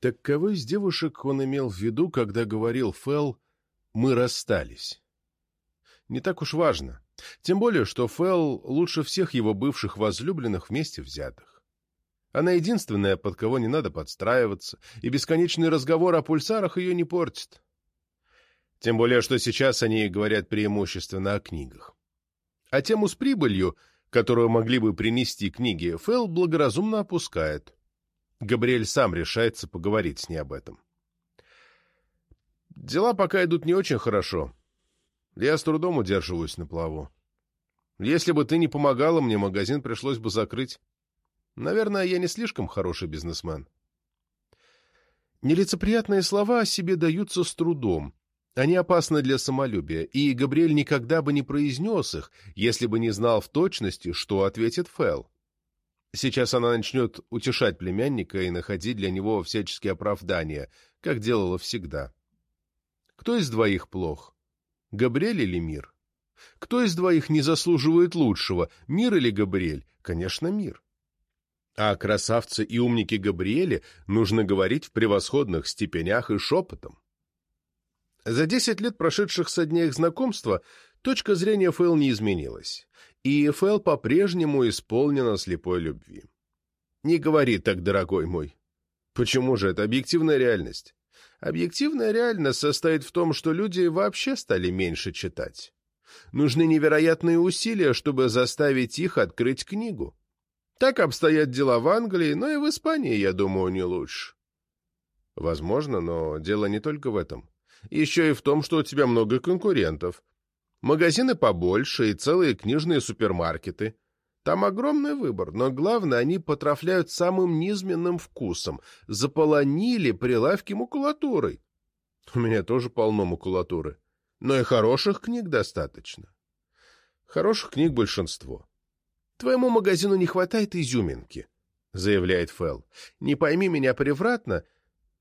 Так кого из девушек он имел в виду, когда говорил Фэл «мы расстались»? Не так уж важно. Тем более, что Фэл лучше всех его бывших возлюбленных вместе взятых. Она единственная, под кого не надо подстраиваться, и бесконечный разговор о пульсарах ее не портит. Тем более, что сейчас они говорят преимущественно о книгах. А тему с прибылью, которую могли бы принести книги, Фэл благоразумно опускает. Габриэль сам решается поговорить с ней об этом. Дела пока идут не очень хорошо. Я с трудом удерживаюсь на плаву. Если бы ты не помогала мне, магазин пришлось бы закрыть. Наверное, я не слишком хороший бизнесмен. Нелицеприятные слова о себе даются с трудом. Они опасны для самолюбия, и Габриэль никогда бы не произнес их, если бы не знал в точности, что ответит Фэл. Сейчас она начнет утешать племянника и находить для него всяческие оправдания, как делала всегда. Кто из двоих плох? Габриэль или Мир? Кто из двоих не заслуживает лучшего, Мир или Габриэль? Конечно, Мир. А о красавце и умнике Габриэле нужно говорить в превосходных степенях и шепотом. За десять лет, прошедших со дня их знакомства, точка зрения Фэл не изменилась и Фэл по-прежнему исполнена слепой любви. Не говори так, дорогой мой. Почему же это объективная реальность? Объективная реальность состоит в том, что люди вообще стали меньше читать. Нужны невероятные усилия, чтобы заставить их открыть книгу. Так обстоят дела в Англии, но и в Испании, я думаю, не лучше. Возможно, но дело не только в этом. Еще и в том, что у тебя много конкурентов, Магазины побольше и целые книжные супермаркеты. Там огромный выбор, но главное, они потрафляют самым низменным вкусом, заполонили прилавки макулатурой. У меня тоже полно макулатуры, но и хороших книг достаточно. Хороших книг большинство. Твоему магазину не хватает изюминки, заявляет Фэл. Не пойми меня превратно,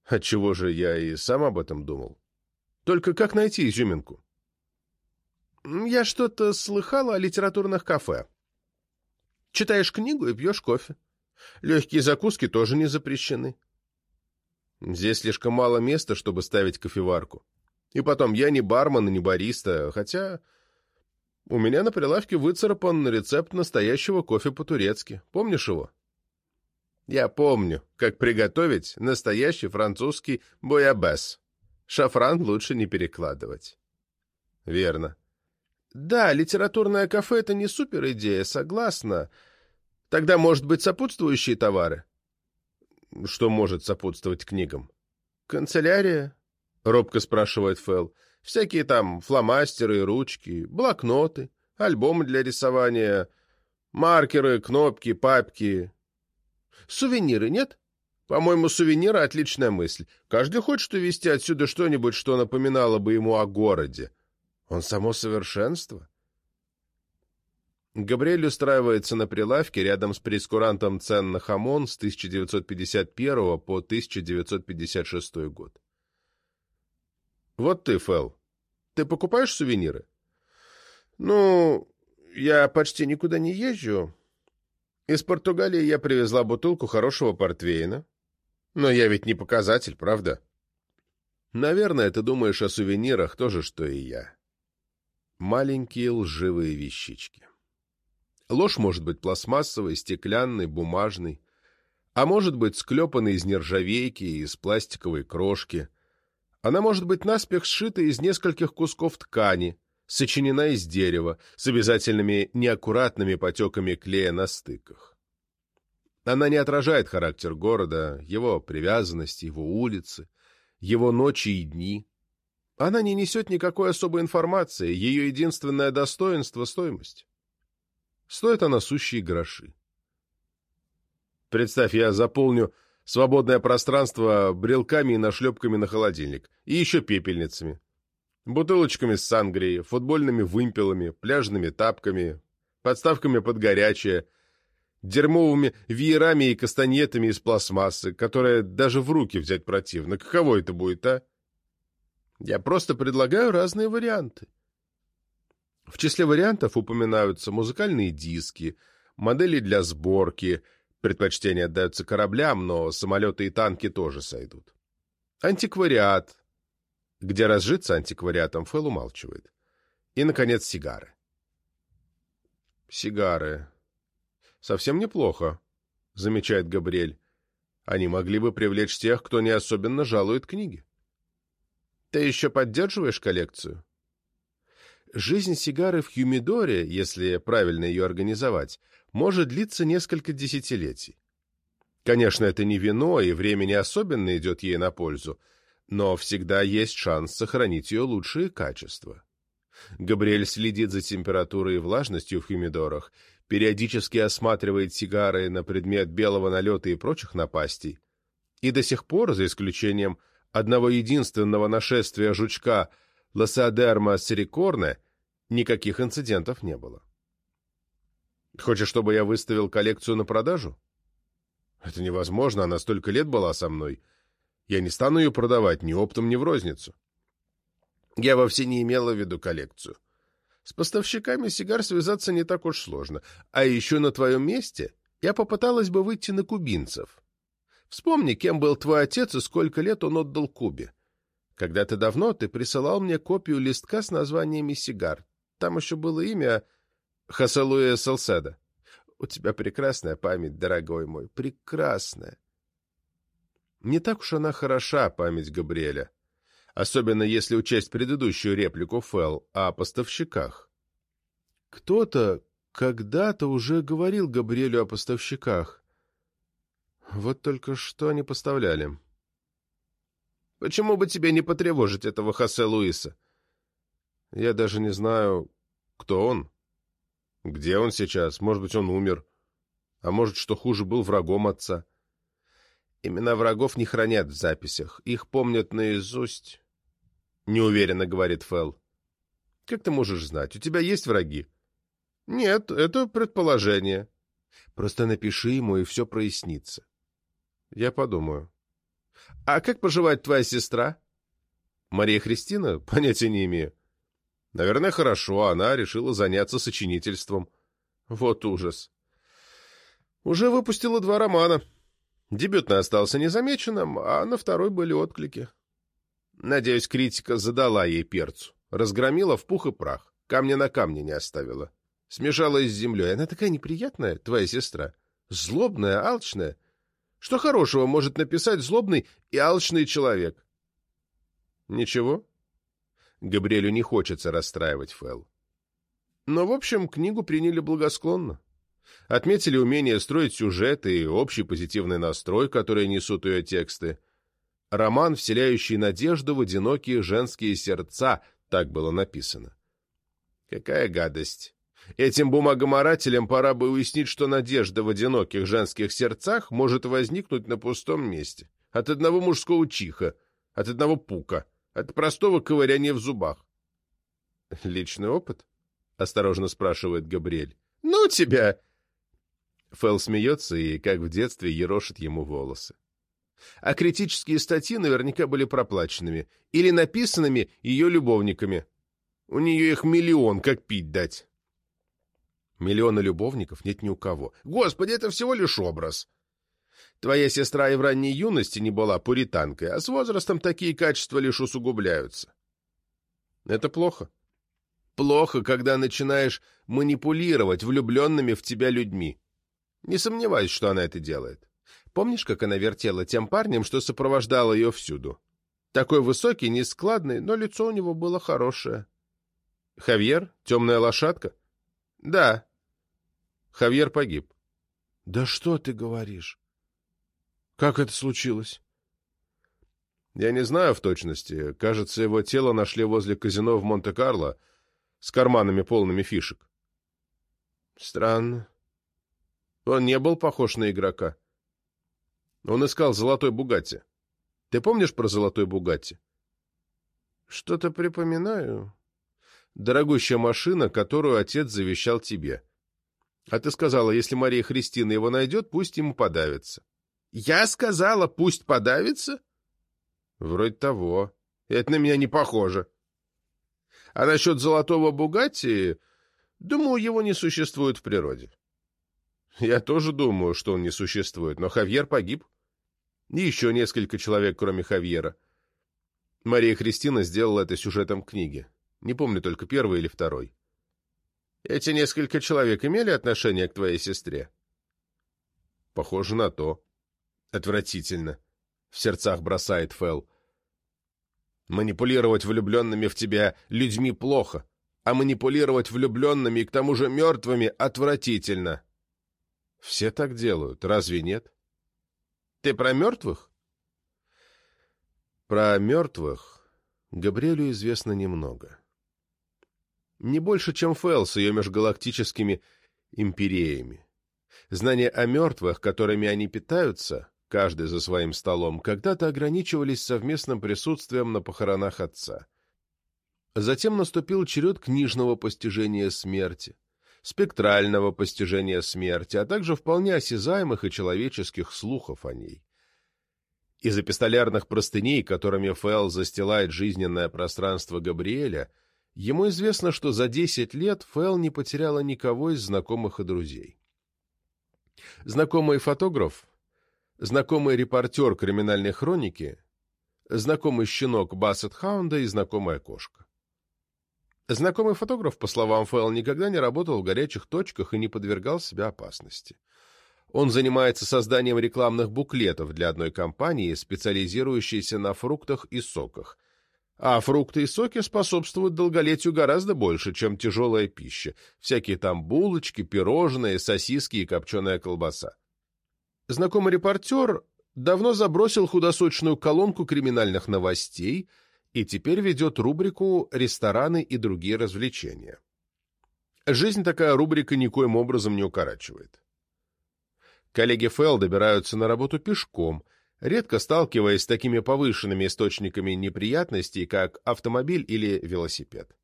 отчего же я и сам об этом думал. Только как найти изюминку? Я что-то слыхала о литературных кафе. Читаешь книгу и пьешь кофе. Легкие закуски тоже не запрещены. Здесь слишком мало места, чтобы ставить кофеварку. И потом, я не бармен и не бариста, хотя у меня на прилавке выцарапан рецепт настоящего кофе по-турецки. Помнишь его? Я помню, как приготовить настоящий французский боябес. Шафран лучше не перекладывать. Верно. Да, литературное кафе — это не супер идея, согласна. Тогда, может быть, сопутствующие товары? Что может сопутствовать книгам? Канцелярия? Робко спрашивает Фэл. Всякие там фломастеры ручки, блокноты, альбомы для рисования, маркеры, кнопки, папки. Сувениры нет? По-моему, сувениры — отличная мысль. Каждый хочет увезти отсюда что-нибудь, что напоминало бы ему о городе. Он само совершенство. Габриэль устраивается на прилавке рядом с прескурантом цен на хамон с 1951 по 1956 год. Вот ты, Фэл, ты покупаешь сувениры? Ну, я почти никуда не езжу. Из Португалии я привезла бутылку хорошего портвейна. Но я ведь не показатель, правда? Наверное, ты думаешь о сувенирах то же, что и я маленькие лживые вещички. Ложь может быть пластмассовой, стеклянной, бумажной, а может быть склепанной из нержавейки и из пластиковой крошки. Она может быть наспех сшита из нескольких кусков ткани, сочинена из дерева, с обязательными неаккуратными потеками клея на стыках. Она не отражает характер города, его привязанности, его улицы, его ночи и дни, она не несет никакой особой информации, ее единственное достоинство — стоимость. Стоит она сущие гроши. Представь, я заполню свободное пространство брелками и нашлепками на холодильник, и еще пепельницами, бутылочками с сангрией, футбольными вымпелами, пляжными тапками, подставками под горячее, дерьмовыми веерами и кастаньетами из пластмассы, которые даже в руки взять противно. Каково это будет, а? Я просто предлагаю разные варианты. В числе вариантов упоминаются музыкальные диски, модели для сборки, Предпочтение отдается кораблям, но самолеты и танки тоже сойдут. Антиквариат. Где разжиться антиквариатом, Фэл умалчивает. И, наконец, сигары. Сигары. Совсем неплохо, замечает Габриэль. Они могли бы привлечь тех, кто не особенно жалует книги. Ты еще поддерживаешь коллекцию? Жизнь сигары в Хюмидоре, если правильно ее организовать, может длиться несколько десятилетий. Конечно, это не вино, и время не особенно идет ей на пользу, но всегда есть шанс сохранить ее лучшие качества. Габриэль следит за температурой и влажностью в хумидорах, периодически осматривает сигары на предмет белого налета и прочих напастей, и до сих пор, за исключением одного единственного нашествия жучка Лосеодерма серикорне, никаких инцидентов не было. Хочешь, чтобы я выставил коллекцию на продажу? Это невозможно, она столько лет была со мной. Я не стану ее продавать ни оптом, ни в розницу. Я вовсе не имела в виду коллекцию. С поставщиками сигар связаться не так уж сложно. А еще на твоем месте я попыталась бы выйти на кубинцев. Вспомни, кем был твой отец и сколько лет он отдал Кубе. Когда-то давно ты присылал мне копию листка с названиями сигар. Там еще было имя Хасалуя Салседа. У тебя прекрасная память, дорогой мой, прекрасная. Не так уж она хороша, память Габриэля особенно если учесть предыдущую реплику Фелл о поставщиках. Кто-то когда-то уже говорил Габриэлю о поставщиках. Вот только что они поставляли. Почему бы тебе не потревожить этого Хосе Луиса? Я даже не знаю, кто он. Где он сейчас? Может быть, он умер. А может, что хуже, был врагом отца. Имена врагов не хранят в записях. Их помнят наизусть неуверенно говорит Фэл. Как ты можешь знать? У тебя есть враги? Нет, это предположение. Просто напиши ему, и все прояснится. Я подумаю. А как поживает твоя сестра? Мария Христина? Понятия не имею. Наверное, хорошо, она решила заняться сочинительством. Вот ужас. Уже выпустила два романа. Дебютный остался незамеченным, а на второй были отклики. Надеюсь, критика задала ей перцу. Разгромила в пух и прах. Камня на камне не оставила. Смешалась с землей. Она такая неприятная, твоя сестра. Злобная, алчная. Что хорошего может написать злобный и алчный человек? Ничего. Габриэлю не хочется расстраивать Фэл. Но, в общем, книгу приняли благосклонно. Отметили умение строить сюжеты и общий позитивный настрой, который несут ее тексты. Роман, вселяющий надежду в одинокие женские сердца, так было написано. Какая гадость. Этим бумагоморателям пора бы уяснить, что надежда в одиноких женских сердцах может возникнуть на пустом месте. От одного мужского чиха, от одного пука, от простого ковыряния в зубах. «Личный опыт?» — осторожно спрашивает Габриэль. «Ну тебя!» Фэл смеется и, как в детстве, ерошит ему волосы а критические статьи наверняка были проплаченными или написанными ее любовниками. У нее их миллион, как пить дать. Миллиона любовников нет ни у кого. Господи, это всего лишь образ. Твоя сестра и в ранней юности не была пуританкой, а с возрастом такие качества лишь усугубляются. Это плохо. Плохо, когда начинаешь манипулировать влюбленными в тебя людьми. Не сомневаюсь, что она это делает. Помнишь, как она вертела тем парнем, что сопровождал ее всюду? Такой высокий, нескладный, но лицо у него было хорошее. Хавьер? Темная лошадка? Да. Хавьер погиб. Да что ты говоришь? Как это случилось? Я не знаю в точности. Кажется, его тело нашли возле казино в Монте-Карло с карманами полными фишек. Странно. Он не был похож на игрока. Он искал золотой Бугатти. Ты помнишь про золотой Бугатти? Что-то припоминаю. Дорогущая машина, которую отец завещал тебе. А ты сказала, если Мария Христина его найдет, пусть ему подавится. Я сказала, пусть подавится? Вроде того. Это на меня не похоже. А насчет золотого Бугатти, думаю, его не существует в природе. Я тоже думаю, что он не существует, но Хавьер погиб. И еще несколько человек, кроме Хавьера. Мария Христина сделала это сюжетом книги. Не помню только первый или второй. Эти несколько человек имели отношение к твоей сестре? Похоже на то. Отвратительно. В сердцах бросает Фэл. Манипулировать влюбленными в тебя людьми плохо, а манипулировать влюбленными и к тому же мертвыми отвратительно. Все так делают, разве нет? Ты про мертвых? Про мертвых Габриэлю известно немного. Не больше, чем Фэл с ее межгалактическими империями. Знания о мертвых, которыми они питаются, каждый за своим столом, когда-то ограничивались совместным присутствием на похоронах отца. Затем наступил черед книжного постижения смерти, спектрального постижения смерти, а также вполне осязаемых и человеческих слухов о ней. Из эпистолярных простыней, которыми Фэл застилает жизненное пространство Габриэля, ему известно, что за десять лет Фэл не потеряла никого из знакомых и друзей. Знакомый фотограф, знакомый репортер криминальной хроники, знакомый щенок Бассет Хаунда и знакомая кошка. Знакомый фотограф, по словам Фэл, никогда не работал в горячих точках и не подвергал себя опасности. Он занимается созданием рекламных буклетов для одной компании, специализирующейся на фруктах и соках. А фрукты и соки способствуют долголетию гораздо больше, чем тяжелая пища. Всякие там булочки, пирожные, сосиски и копченая колбаса. Знакомый репортер давно забросил худосочную колонку криминальных новостей и теперь ведет рубрику «Рестораны и другие развлечения». Жизнь такая рубрика никоим образом не укорачивает. Коллеги Фелл добираются на работу пешком, редко сталкиваясь с такими повышенными источниками неприятностей, как автомобиль или велосипед.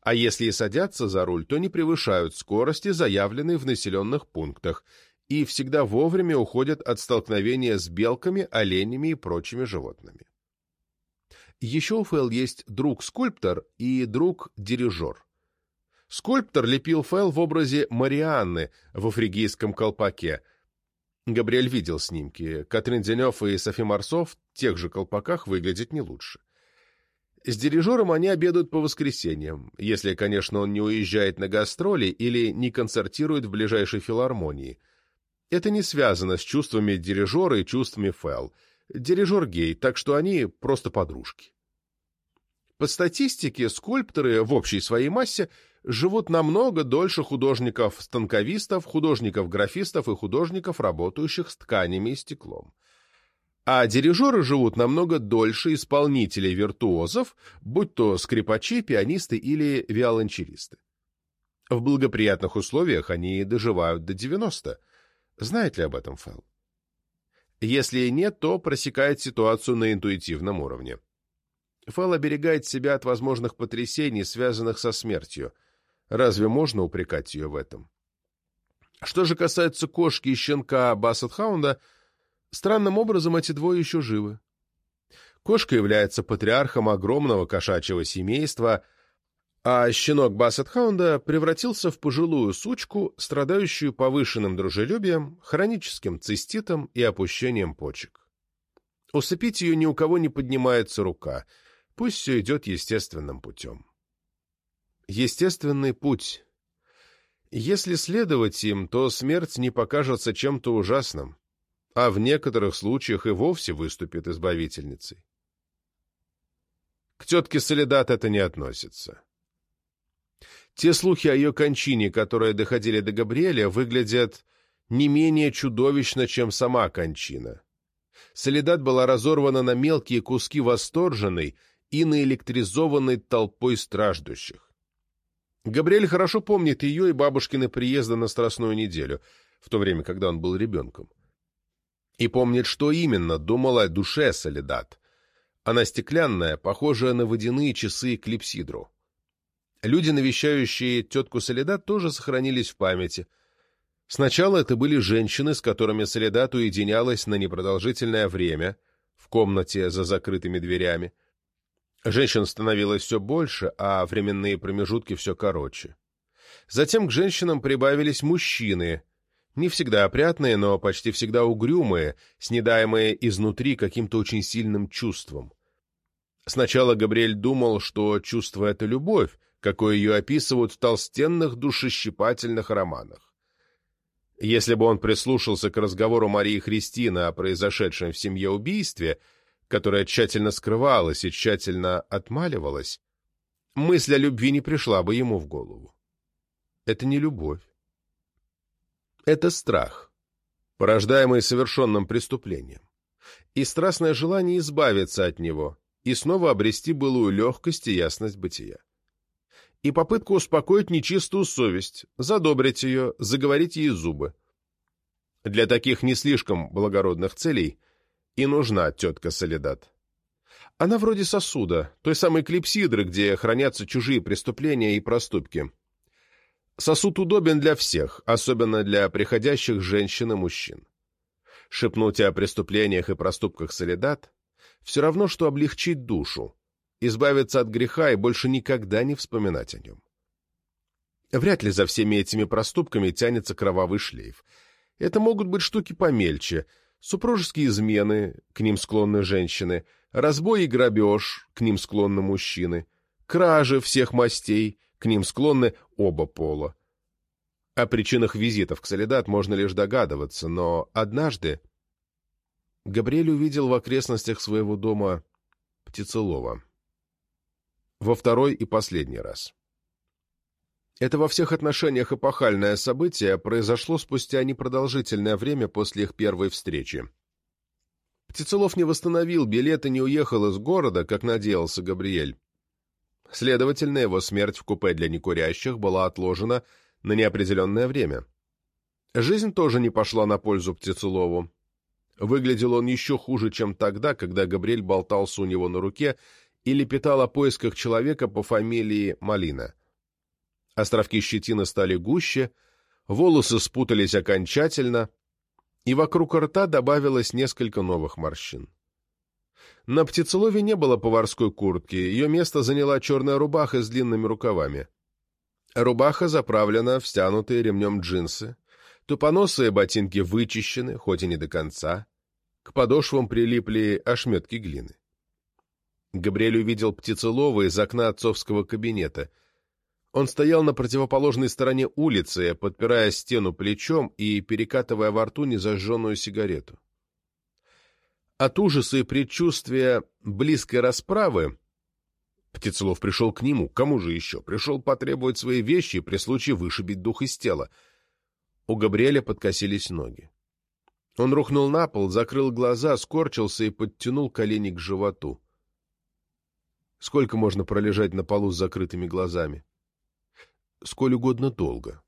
А если и садятся за руль, то не превышают скорости, заявленные в населенных пунктах, и всегда вовремя уходят от столкновения с белками, оленями и прочими животными. Еще у Фэл есть друг-скульптор и друг-дирижер. Скульптор лепил Фэл в образе Марианны в фригийском колпаке – Габриэль видел снимки. Катрин Денев и Софи Марсов в тех же колпаках выглядят не лучше. С дирижером они обедают по воскресеньям, если, конечно, он не уезжает на гастроли или не концертирует в ближайшей филармонии. Это не связано с чувствами дирижера и чувствами Фэл. Дирижер гей, так что они просто подружки. По статистике, скульпторы в общей своей массе живут намного дольше художников-станковистов, художников-графистов и художников, работающих с тканями и стеклом. А дирижеры живут намного дольше исполнителей-виртуозов, будь то скрипачи, пианисты или виолончелисты. В благоприятных условиях они доживают до 90. Знает ли об этом Фэлл? Если нет, то просекает ситуацию на интуитивном уровне. Фэл оберегает себя от возможных потрясений, связанных со смертью – Разве можно упрекать ее в этом? Что же касается кошки и щенка Бассетхаунда, странным образом эти двое еще живы. Кошка является патриархом огромного кошачьего семейства, а щенок Бассетхаунда превратился в пожилую сучку, страдающую повышенным дружелюбием, хроническим циститом и опущением почек. Усыпить ее ни у кого не поднимается рука, пусть все идет естественным путем. Естественный путь. Если следовать им, то смерть не покажется чем-то ужасным, а в некоторых случаях и вовсе выступит избавительницей. К тетке Солидат это не относится. Те слухи о ее кончине, которые доходили до Габриэля, выглядят не менее чудовищно, чем сама кончина. Солидат была разорвана на мелкие куски восторженной и наэлектризованной толпой страждущих. Габриэль хорошо помнит ее и бабушкины приезды на Страстную неделю, в то время, когда он был ребенком. И помнит, что именно думала о душе Солидат. Она стеклянная, похожая на водяные часы клипсидру. Люди, навещающие тетку Солидат, тоже сохранились в памяти. Сначала это были женщины, с которыми Солидат уединялась на непродолжительное время в комнате за закрытыми дверями. Женщин становилось все больше, а временные промежутки все короче. Затем к женщинам прибавились мужчины, Не всегда опрятные, но почти всегда угрюмые, снедаемые изнутри каким-то очень сильным чувством. Сначала Габриэль думал, что чувство — это любовь, какой ее описывают в толстенных душещипательных романах. Если бы он прислушался к разговору Марии Христины о произошедшем в семье убийстве, которое тщательно скрывалось и тщательно отмаливалось, мысль о любви не пришла бы ему в голову. Это не любовь. Это страх, порождаемый совершенным преступлением, и страстное желание избавиться от него и снова обрести былую легкость и ясность бытия. И попытка успокоить нечистую совесть, задобрить ее, заговорить ей зубы. Для таких не слишком благородных целей и нужна тетка Солидат. Она вроде сосуда, той самой клипсидры, где хранятся чужие преступления и проступки. Сосуд удобен для всех, особенно для приходящих женщин и мужчин. Шепнуть о преступлениях и проступках Солидат — все равно, что облегчить душу, избавиться от греха и больше никогда не вспоминать о нем. Вряд ли за всеми этими проступками тянется кровавый шлейф. Это могут быть штуки помельче, супружеские измены, к ним склонны женщины — разбой и грабеж, к ним склонны мужчины, кражи всех мастей, к ним склонны оба пола. О причинах визитов к Солидат можно лишь догадываться, но однажды Габриэль увидел в окрестностях своего дома птицелова. Во второй и последний раз. Это во всех отношениях эпохальное событие произошло спустя непродолжительное время после их первой встречи. Птицелов не восстановил билет и не уехал из города, как надеялся Габриэль. Следовательно, его смерть в купе для некурящих была отложена на неопределенное время. Жизнь тоже не пошла на пользу Птицелову. Выглядел он еще хуже, чем тогда, когда Габриэль болтался у него на руке и лепетал о поисках человека по фамилии Малина. Островки щетины стали гуще, волосы спутались окончательно, и вокруг рта добавилось несколько новых морщин. На птицелове не было поварской куртки, ее место заняла черная рубаха с длинными рукавами. Рубаха заправлена в стянутые ремнем джинсы, тупоносые ботинки вычищены, хоть и не до конца. К подошвам прилипли ошметки глины. Габриэль увидел птицелова из окна отцовского кабинета — он стоял на противоположной стороне улицы, подпирая стену плечом и перекатывая во рту незажженную сигарету. От ужаса и предчувствия близкой расправы Птицелов пришел к нему, кому же еще? Пришел потребовать свои вещи и при случае вышибить дух из тела. У Габриэля подкосились ноги. Он рухнул на пол, закрыл глаза, скорчился и подтянул колени к животу. Сколько можно пролежать на полу с закрытыми глазами? Сколь угодно долго.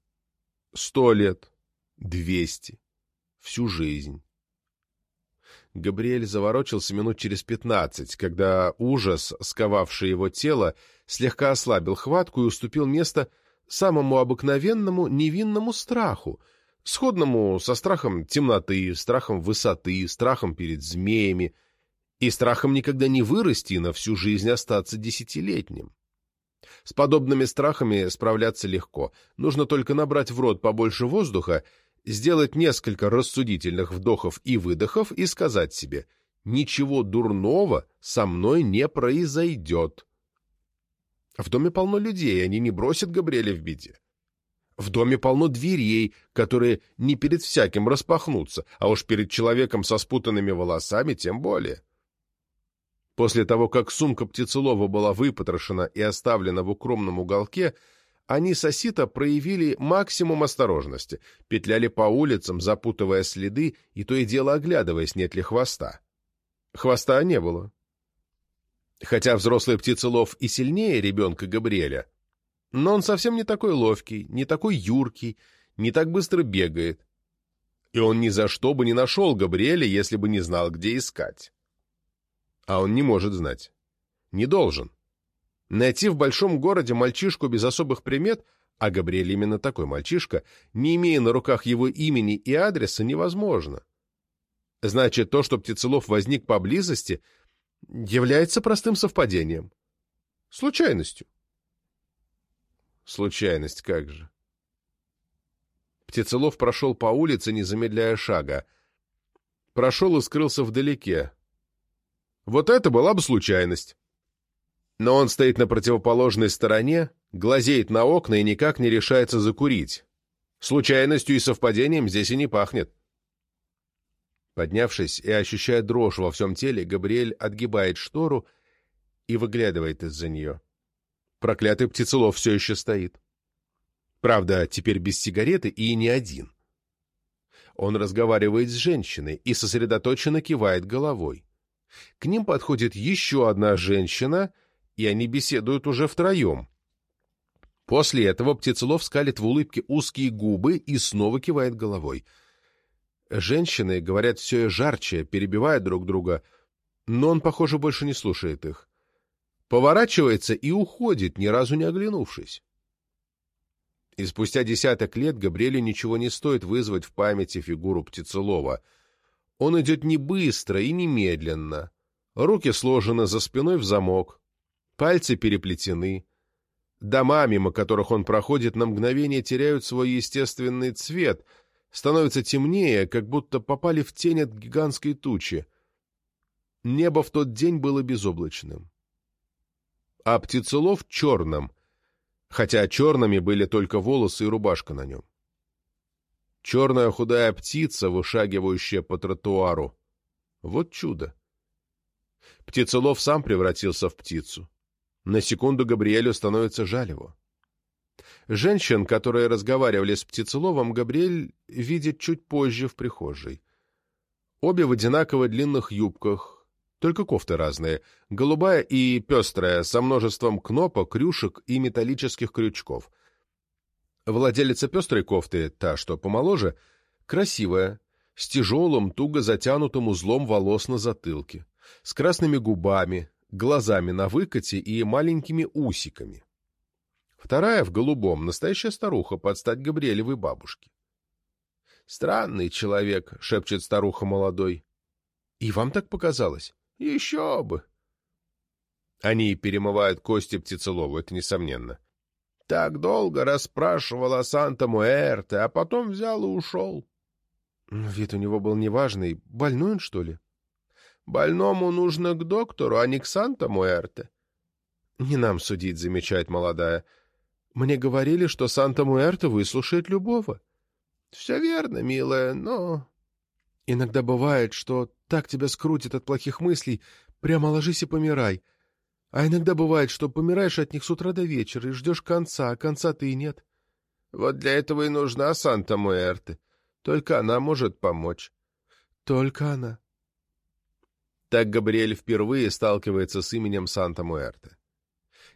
Сто лет, двести, всю жизнь. Габриэль заворочился минут через пятнадцать, когда ужас, сковавший его тело, слегка ослабил хватку и уступил место самому обыкновенному невинному страху, сходному со страхом темноты, страхом высоты, страхом перед змеями и страхом никогда не вырасти и на всю жизнь остаться десятилетним. С подобными страхами справляться легко. Нужно только набрать в рот побольше воздуха, сделать несколько рассудительных вдохов и выдохов и сказать себе «Ничего дурного со мной не произойдет». В доме полно людей, они не бросят Габриэля в беде. В доме полно дверей, которые не перед всяким распахнутся, а уж перед человеком со спутанными волосами тем более. После того, как сумка птицелова была выпотрошена и оставлена в укромном уголке, они с Осита проявили максимум осторожности, петляли по улицам, запутывая следы и то и дело оглядываясь, нет ли хвоста. Хвоста не было. Хотя взрослый птицелов и сильнее ребенка Габриэля, но он совсем не такой ловкий, не такой юркий, не так быстро бегает. И он ни за что бы не нашел Габриэля, если бы не знал, где искать. А он не может знать. Не должен. Найти в большом городе мальчишку без особых примет, а Габриэль именно такой мальчишка, не имея на руках его имени и адреса, невозможно. Значит, то, что Птицелов возник поблизости, является простым совпадением. Случайностью. Случайность как же. Птицелов прошел по улице, не замедляя шага. Прошел и скрылся вдалеке. Вот это была бы случайность. Но он стоит на противоположной стороне, глазеет на окна и никак не решается закурить. Случайностью и совпадением здесь и не пахнет. Поднявшись и ощущая дрожь во всем теле, Габриэль отгибает штору и выглядывает из-за нее. Проклятый птицелов все еще стоит. Правда, теперь без сигареты и не один. Он разговаривает с женщиной и сосредоточенно кивает головой. К ним подходит еще одна женщина, и они беседуют уже втроем. После этого Птицелов скалит в улыбке узкие губы и снова кивает головой. Женщины говорят все жарче, перебивая друг друга, но он, похоже, больше не слушает их. Поворачивается и уходит, ни разу не оглянувшись. И спустя десяток лет Габриэлю ничего не стоит вызвать в памяти фигуру Птицелова. Он идет не быстро и не медленно. Руки сложены за спиной в замок, пальцы переплетены. Дома, мимо которых он проходит, на мгновение теряют свой естественный цвет, становятся темнее, как будто попали в тень от гигантской тучи. Небо в тот день было безоблачным. А птицелов черным, хотя черными были только волосы и рубашка на нем. Черная худая птица, вышагивающая по тротуару. Вот чудо. Птицелов сам превратился в птицу. На секунду Габриэлю становится жаль его. Женщин, которые разговаривали с Птицеловым, Габриэль видит чуть позже в прихожей. Обе в одинаково длинных юбках, только кофты разные, голубая и пестрая, со множеством кнопок, крюшек и металлических крючков. Владелица пестрой кофты, та, что помоложе, красивая, с тяжелым, туго затянутым узлом волос на затылке, с красными губами, глазами на выкате и маленькими усиками. Вторая в голубом, настоящая старуха, под стать Габриэлевой бабушке. «Странный человек», — шепчет старуха молодой. «И вам так показалось?» «Еще бы!» Они перемывают кости птицелову, это несомненно. Так долго расспрашивал о Санта-Муэрте, а потом взял и ушел. Вид у него был неважный. Больной он, что ли? Больному нужно к доктору, а не к Санта-Муэрте. Не нам судить, замечает молодая. Мне говорили, что Санта-Муэрте выслушает любого. Все верно, милая, но... Иногда бывает, что так тебя скрутит от плохих мыслей, прямо ложись и помирай. А иногда бывает, что помираешь от них с утра до вечера и ждешь конца, а конца-то и нет. Вот для этого и нужна Санта-Муэрте. Только она может помочь. Только она. Так Габриэль впервые сталкивается с именем Санта-Муэрте.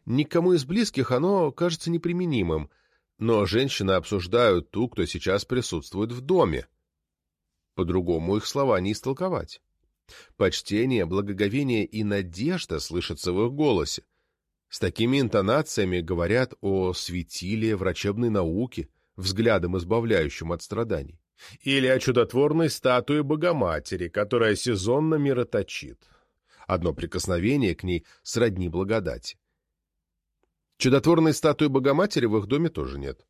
Никому из близких оно кажется неприменимым, но женщины обсуждают ту, кто сейчас присутствует в доме. По-другому их слова не истолковать. Почтение, благоговение и надежда слышатся в их голосе. С такими интонациями говорят о светиле врачебной науки, взглядом избавляющем от страданий. Или о чудотворной статуе Богоматери, которая сезонно мироточит. Одно прикосновение к ней сродни благодати. Чудотворной статуи Богоматери в их доме тоже нет.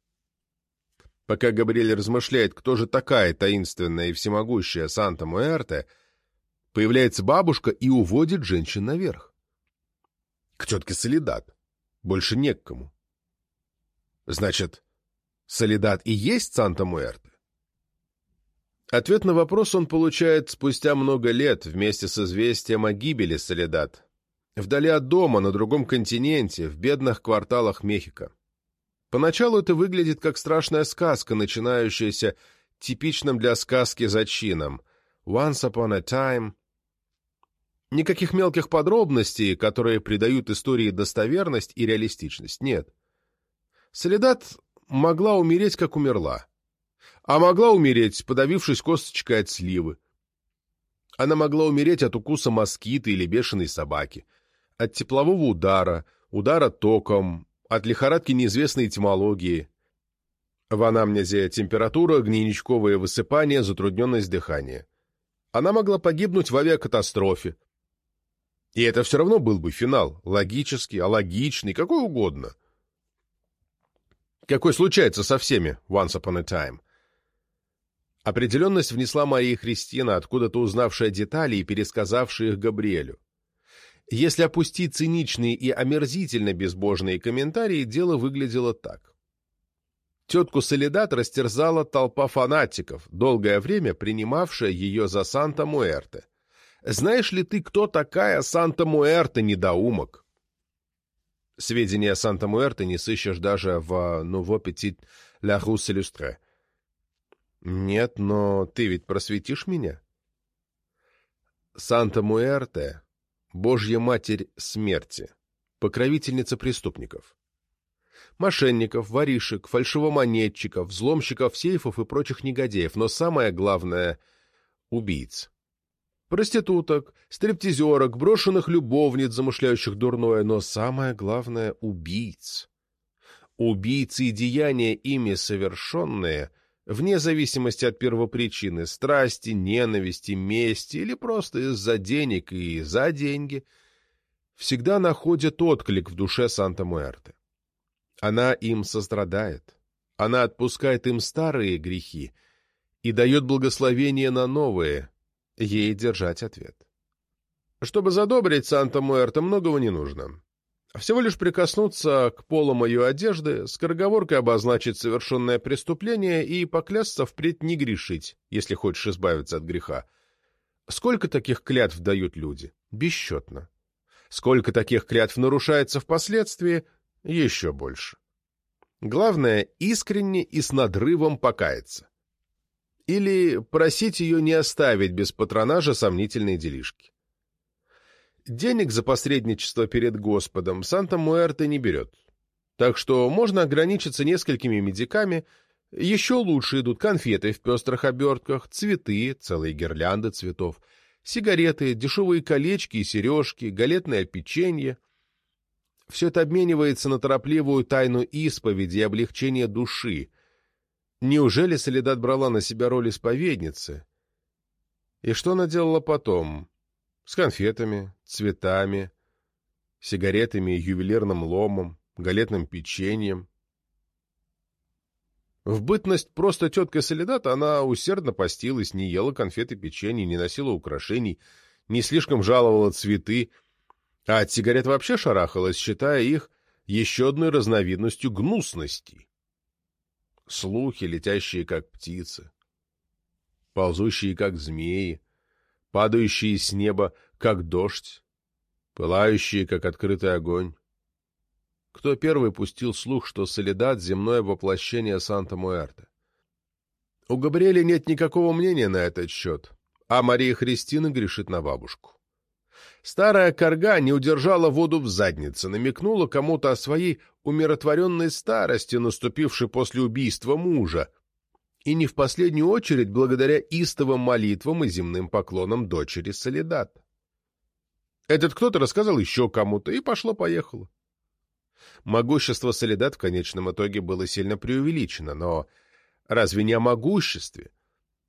Пока Габриэль размышляет, кто же такая таинственная и всемогущая Санта-Муэрте, появляется бабушка и уводит женщин наверх. К тетке Солидат. Больше не к кому. Значит, Солидат и есть Санта-Муэрте? Ответ на вопрос он получает спустя много лет вместе с известием о гибели Солидат. Вдали от дома, на другом континенте, в бедных кварталах Мехико. Поначалу это выглядит как страшная сказка, начинающаяся типичным для сказки зачином. Once upon a time. Никаких мелких подробностей, которые придают истории достоверность и реалистичность, нет. Солидат могла умереть, как умерла а могла умереть, подавившись косточкой от сливы. Она могла умереть от укуса москита или бешеной собаки, от теплового удара, удара током, от лихорадки неизвестной этимологии. В анамнезе температура, гнойничковое высыпание, затрудненность дыхания. Она могла погибнуть в авиакатастрофе. И это все равно был бы финал, логический, алогичный, какой угодно. Какой случается со всеми once upon a time. Определенность внесла Мария Христина, откуда-то узнавшая детали и пересказавшая их Габриэлю. Если опустить циничные и омерзительно безбожные комментарии, дело выглядело так. Тетку Солидат растерзала толпа фанатиков, долгое время принимавшая ее за Санта-Муэрте. Знаешь ли ты, кто такая Санта-Муэрте, недоумок? Сведения о Санта-Муэрте не сыщешь даже в «Nouveau Petit La Rousse Illustrée». Нет, но ты ведь просветишь меня? Санта-Муэрте — Божья Матерь Смерти, покровительница преступников. Мошенников, воришек, фальшивомонетчиков, взломщиков сейфов и прочих негодяев, но самое главное — убийц. Проституток, стриптизерок, брошенных любовниц, замышляющих дурное, но самое главное — убийц. Убийцы и деяния ими совершенные — вне зависимости от первопричины, страсти, ненависти, мести или просто из-за денег и за деньги, всегда находят отклик в душе Санта-Муэрте. Она им сострадает, она отпускает им старые грехи и дает благословение на новые, ей держать ответ. Чтобы задобрить Санта-Муэрте, многого не нужно. Всего лишь прикоснуться к полу ее одежды, скороговоркой обозначить совершенное преступление и поклясться впредь не грешить, если хочешь избавиться от греха. Сколько таких клятв дают люди? Бесчетно. Сколько таких клятв нарушается впоследствии? Еще больше. Главное, искренне и с надрывом покаяться. Или просить ее не оставить без патронажа сомнительные делишки. Денег за посредничество перед Господом Санта-Муэрте не берет. Так что можно ограничиться несколькими медиками, еще лучше идут конфеты в пестрых обертках, цветы, целые гирлянды цветов, сигареты, дешевые колечки и сережки, галетное печенье. Все это обменивается на торопливую тайну исповеди и облегчение души. Неужели Солидат брала на себя роль исповедницы? И что она делала потом? С конфетами, цветами, сигаретами, ювелирным ломом, галетным печеньем. В бытность просто теткой Солидата она усердно постилась, не ела конфеты печенье, не носила украшений, не слишком жаловала цветы, а от сигарет вообще шарахалась, считая их еще одной разновидностью гнусности. Слухи, летящие как птицы, ползущие как змеи, падающие с неба, как дождь, пылающие, как открытый огонь. Кто первый пустил слух, что Солидат — земное воплощение Санта-Муэрте? У Габриэля нет никакого мнения на этот счет, а Мария Христина грешит на бабушку. Старая корга не удержала воду в заднице, намекнула кому-то о своей умиротворенной старости, наступившей после убийства мужа, и не в последнюю очередь благодаря истовым молитвам и земным поклонам дочери Солидат. Этот кто-то рассказал еще кому-то, и пошло-поехало. Могущество Солидат в конечном итоге было сильно преувеличено, но разве не о могуществе,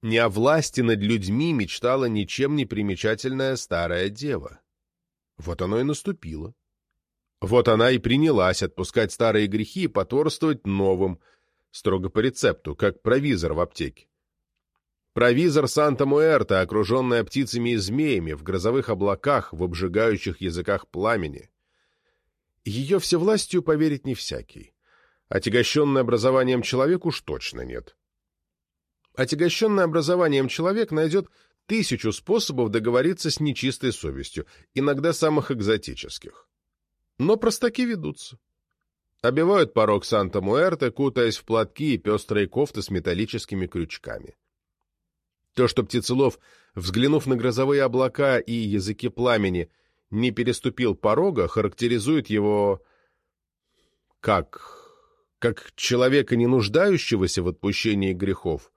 не о власти над людьми мечтала ничем не примечательная старая дева? Вот оно и наступило. Вот она и принялась отпускать старые грехи и потворствовать новым – строго по рецепту, как провизор в аптеке. Провизор Санта-Муэрта, окруженная птицами и змеями, в грозовых облаках, в обжигающих языках пламени. Ее всевластью поверить не всякий. Отягощенный образованием человек уж точно нет. Отягощенный образованием человек найдет тысячу способов договориться с нечистой совестью, иногда самых экзотических. Но простаки ведутся. Обивают порог Санта-Муэрте, кутаясь в платки и пестрые кофты с металлическими крючками. То, что Птицелов, взглянув на грозовые облака и языки пламени, не переступил порога, характеризует его как... как человека, не нуждающегося в отпущении грехов,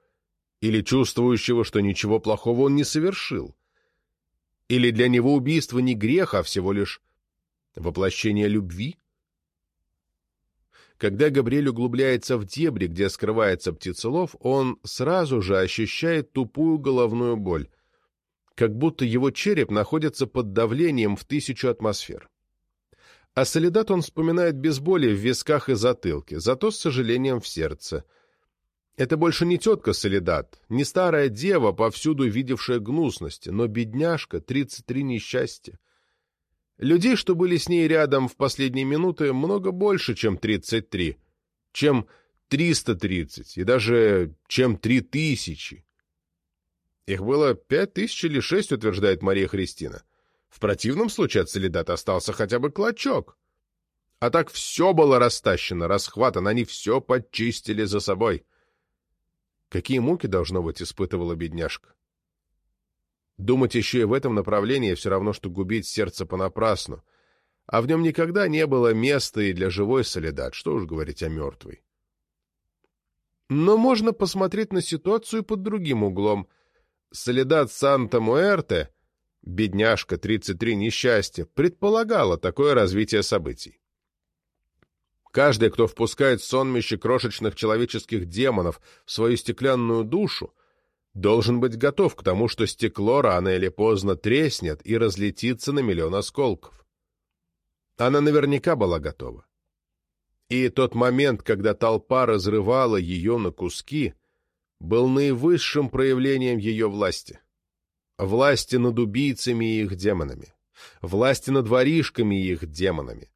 или чувствующего, что ничего плохого он не совершил, или для него убийство не грех, а всего лишь воплощение любви? Когда Габриэль углубляется в дебри, где скрывается птицелов, он сразу же ощущает тупую головную боль, как будто его череп находится под давлением в тысячу атмосфер. А солидат он вспоминает без боли в висках и затылке, зато с сожалением в сердце. Это больше не тетка Солидат, не старая дева, повсюду видевшая гнусности, но бедняжка, 33 несчастья. Людей, что были с ней рядом в последние минуты, много больше, чем 33, чем 330 и даже чем 3000. Их было 5000 или 6, утверждает Мария Христина. В противном случае от Солидат остался хотя бы клочок. А так все было растащено, расхватано, они все подчистили за собой. Какие муки, должно быть, испытывала бедняжка. Думать еще и в этом направлении все равно, что губить сердце понапрасну, а в нем никогда не было места и для живой солидат, что уж говорить о мертвой. Но можно посмотреть на ситуацию под другим углом. Солидат Санта-Муэрте, бедняжка 33 несчастья, предполагала такое развитие событий. Каждый, кто впускает сонмище крошечных человеческих демонов в свою стеклянную душу, должен быть готов к тому, что стекло рано или поздно треснет и разлетится на миллион осколков. Она наверняка была готова. И тот момент, когда толпа разрывала ее на куски, был наивысшим проявлением ее власти. Власти над убийцами и их демонами. Власти над воришками и их демонами.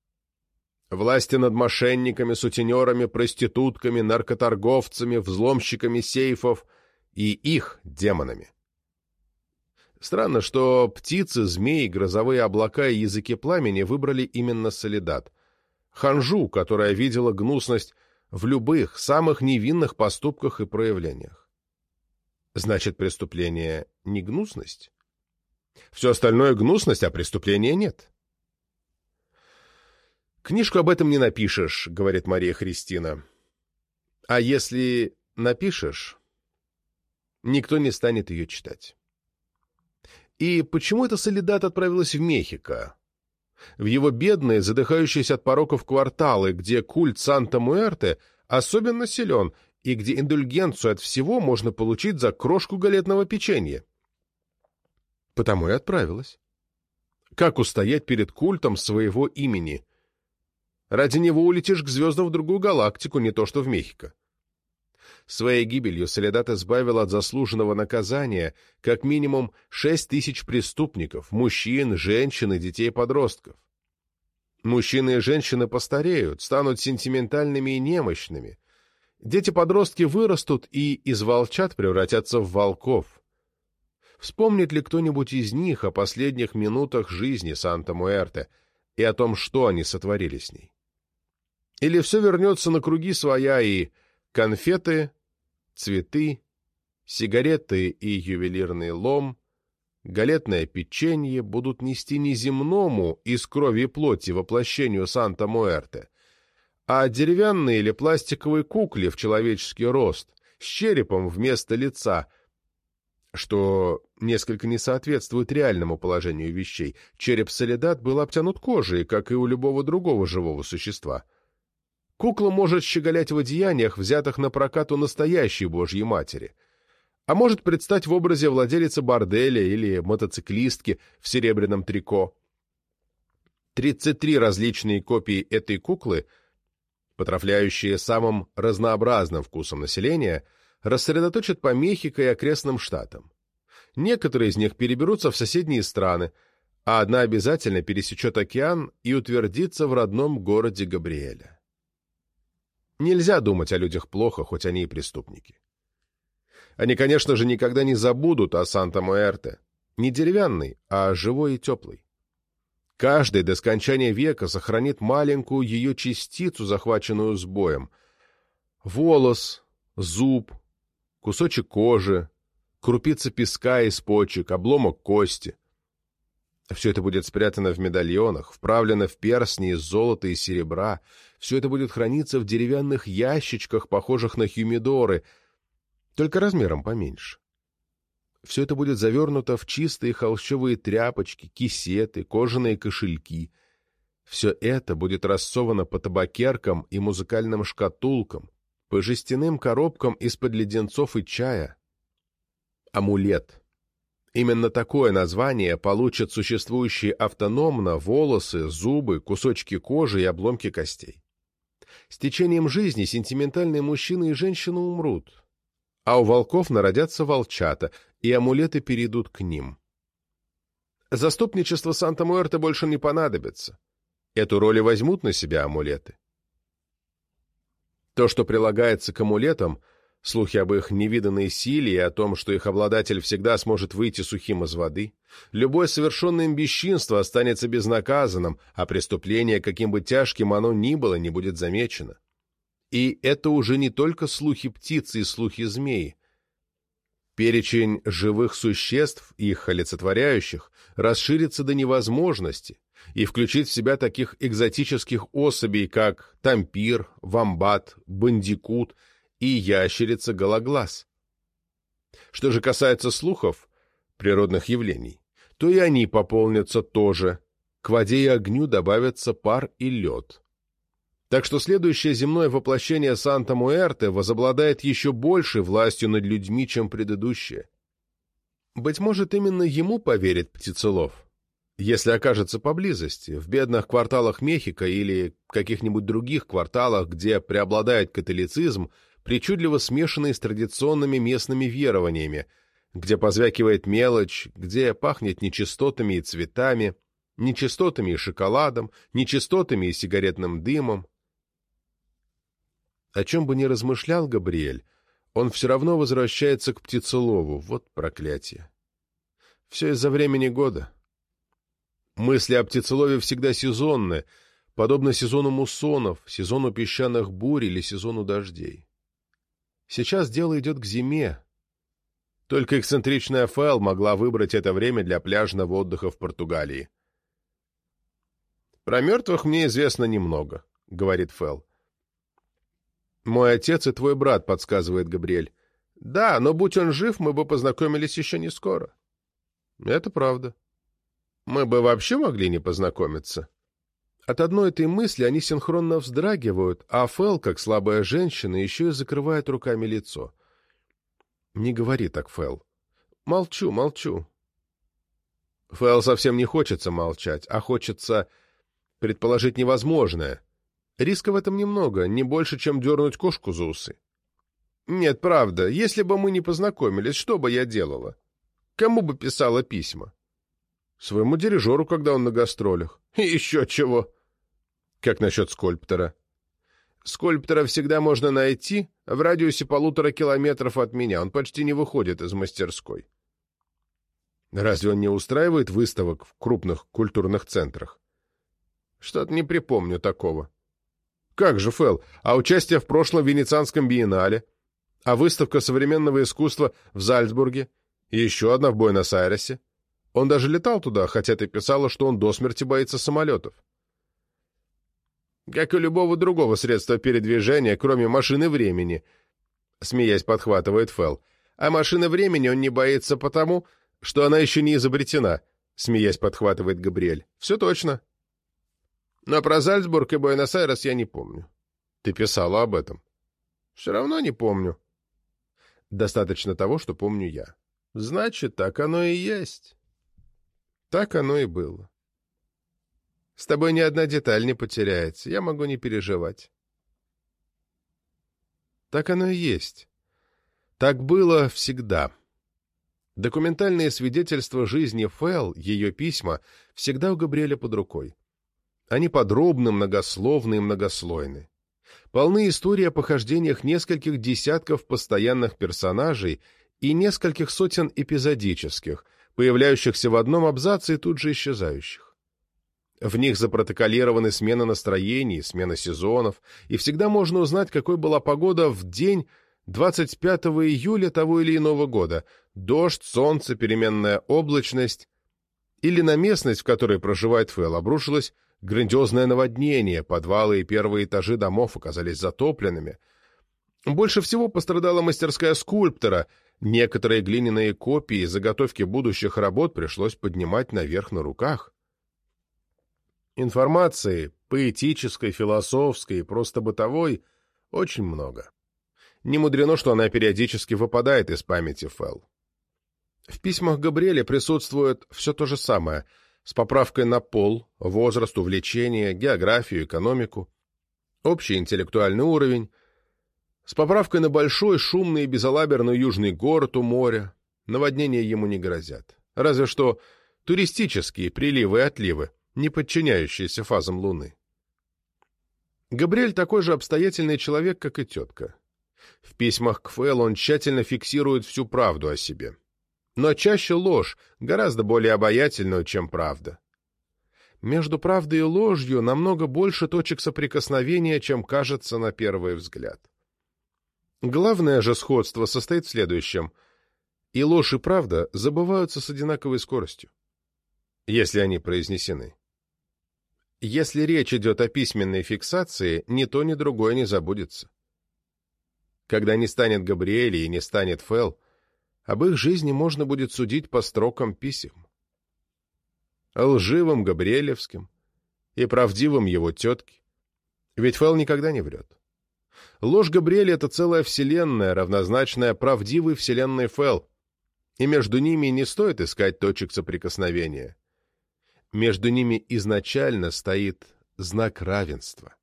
Власти над мошенниками, сутенерами, проститутками, наркоторговцами, взломщиками сейфов — и их демонами. Странно, что птицы, змеи, грозовые облака и языки пламени выбрали именно Солидат. Ханжу, которая видела гнусность в любых, самых невинных поступках и проявлениях. Значит, преступление не гнусность? Все остальное гнусность, а преступления нет. «Книжку об этом не напишешь», — говорит Мария Христина. «А если напишешь, никто не станет ее читать. И почему эта Солидат отправилась в Мехико? В его бедные, задыхающиеся от пороков кварталы, где культ Санта-Муэрте особенно силен и где индульгенцию от всего можно получить за крошку галетного печенья. Потому и отправилась. Как устоять перед культом своего имени? Ради него улетишь к звездам в другую галактику, не то что в Мехико. Своей гибелью Солидат избавил от заслуженного наказания как минимум шесть тысяч преступников, мужчин, женщин и детей-подростков. Мужчины и женщины постареют, станут сентиментальными и немощными. Дети-подростки вырастут и из волчат превратятся в волков. Вспомнит ли кто-нибудь из них о последних минутах жизни Санта-Муэрте и о том, что они сотворили с ней? Или все вернется на круги своя и конфеты, цветы, сигареты и ювелирный лом, галетное печенье будут нести не земному из крови и плоти воплощению Санта-Муэрте, а деревянные или пластиковые кукле в человеческий рост, с черепом вместо лица, что несколько не соответствует реальному положению вещей. Череп Солидат был обтянут кожей, как и у любого другого живого существа. Кукла может щеголять в одеяниях, взятых на прокат у настоящей Божьей Матери, а может предстать в образе владелицы борделя или мотоциклистки в серебряном трико. 33 различные копии этой куклы, потрафляющие самым разнообразным вкусом населения, рассредоточат по Мехико и окрестным штатам. Некоторые из них переберутся в соседние страны, а одна обязательно пересечет океан и утвердится в родном городе Габриэля. Нельзя думать о людях плохо, хоть они и преступники. Они, конечно же, никогда не забудут о Санта-Муэрте. Не деревянный, а живой и теплый. Каждый до скончания века сохранит маленькую ее частицу, захваченную сбоем. Волос, зуб, кусочек кожи, крупица песка из почек, обломок кости. Все это будет спрятано в медальонах, вправлено в перстни из золота и серебра. Все это будет храниться в деревянных ящичках, похожих на хюмидоры, только размером поменьше. Все это будет завернуто в чистые холщовые тряпочки, кисеты, кожаные кошельки. Все это будет рассовано по табакеркам и музыкальным шкатулкам, по жестяным коробкам из-под леденцов и чая. Амулет — Именно такое название получат существующие автономно волосы, зубы, кусочки кожи и обломки костей. С течением жизни сентиментальные мужчины и женщины умрут, а у волков народятся волчата, и амулеты перейдут к ним. Заступничество Санта-Муэрте больше не понадобится. Эту роль и возьмут на себя амулеты. То, что прилагается к амулетам, слухи об их невиданной силе и о том, что их обладатель всегда сможет выйти сухим из воды, любое совершенное им бесчинство останется безнаказанным, а преступление, каким бы тяжким оно ни было, не будет замечено. И это уже не только слухи птицы и слухи змеи. Перечень живых существ, их олицетворяющих, расширится до невозможности и включит в себя таких экзотических особей, как тампир, вамбат, бандикут и ящерица-гологлаз. Что же касается слухов, природных явлений, то и они пополнятся тоже. К воде и огню добавятся пар и лед. Так что следующее земное воплощение Санта-Муэрте возобладает еще большей властью над людьми, чем предыдущее. Быть может, именно ему поверит Птицелов, если окажется поблизости, в бедных кварталах Мехико или каких-нибудь других кварталах, где преобладает католицизм, причудливо смешанный с традиционными местными верованиями, где позвякивает мелочь, где пахнет нечистотами и цветами, нечистотами и шоколадом, нечистотами и сигаретным дымом, о чем бы ни размышлял Габриэль, он все равно возвращается к птицелову. Вот проклятие. Все из-за времени года. Мысли о птицелове всегда сезонны, подобно сезону муссонов, сезону песчаных бурь или сезону дождей. Сейчас дело идет к зиме. Только эксцентричная Фэл могла выбрать это время для пляжного отдыха в Португалии. «Про мертвых мне известно немного», — говорит Фэл. «Мой отец и твой брат», — подсказывает Габриэль. «Да, но будь он жив, мы бы познакомились еще не скоро». «Это правда. Мы бы вообще могли не познакомиться». От одной этой мысли они синхронно вздрагивают, а Фэл, как слабая женщина, еще и закрывает руками лицо. «Не говори так, Фэл. Молчу, молчу». Фэл совсем не хочется молчать, а хочется предположить невозможное — Риска в этом немного, не больше, чем дернуть кошку за усы. Нет, правда, если бы мы не познакомились, что бы я делала? Кому бы писала письма? Своему дирижеру, когда он на гастролях. И еще чего. Как насчет скульптора? Скульптора всегда можно найти в радиусе полутора километров от меня. Он почти не выходит из мастерской. Разве он не устраивает выставок в крупных культурных центрах? Что-то не припомню такого. Как же, Фэл, а участие в прошлом Венецианском биеннале? А выставка современного искусства в Зальцбурге? И еще одна в Буэнос-Айресе? Он даже летал туда, хотя ты писала, что он до смерти боится самолетов. Как и любого другого средства передвижения, кроме машины времени, смеясь подхватывает Фэл. А машины времени он не боится потому, что она еще не изобретена, смеясь подхватывает Габриэль. Все точно. Но про Зальцбург и Буэнос-Айрес я не помню. Ты писала об этом. Все равно не помню. Достаточно того, что помню я. Значит, так оно и есть. Так оно и было. С тобой ни одна деталь не потеряется. Я могу не переживать. Так оно и есть. Так было всегда. Документальные свидетельства жизни Фэл, ее письма, всегда у Габриэля под рукой. Они подробны, многословны и многослойны. Полны истории о похождениях нескольких десятков постоянных персонажей и нескольких сотен эпизодических, появляющихся в одном абзаце и тут же исчезающих. В них запротоколированы смена настроений, смена сезонов, и всегда можно узнать, какой была погода в день 25 июля того или иного года. Дождь, солнце, переменная облачность. Или на местность, в которой проживает Фэл, обрушилась Грандиозное наводнение, подвалы и первые этажи домов оказались затопленными. Больше всего пострадала мастерская скульптора. Некоторые глиняные копии заготовки будущих работ пришлось поднимать наверх на руках. Информации, поэтической, философской и просто бытовой, очень много. Не мудрено, что она периодически выпадает из памяти Фелл. В письмах Габриэля присутствует все то же самое — с поправкой на пол, возраст, увлечение, географию, экономику, общий интеллектуальный уровень, С поправкой на большой, шумный и безалаберный южный город у моря наводнения ему не грозят. Разве что туристические приливы и отливы, не подчиняющиеся фазам Луны. Габриэль такой же обстоятельный человек, как и тетка. В письмах к Фэл он тщательно фиксирует всю правду о себе. Но чаще ложь, гораздо более обаятельную, чем правда. Между правдой и ложью намного больше точек соприкосновения, чем кажется на первый взгляд. Главное же сходство состоит в следующем. И ложь, и правда забываются с одинаковой скоростью, если они произнесены. Если речь идет о письменной фиксации, ни то, ни другое не забудется. Когда не станет Габриэли и не станет Фэл, об их жизни можно будет судить по строкам писем. Лживым Габриэлевским и правдивым его тетке. Ведь Фэл никогда не врет. Ложь Габриэля — это целая вселенная, равнозначная правдивой вселенной Фэл, и между ними не стоит искать точек соприкосновения. Между ними изначально стоит знак равенства.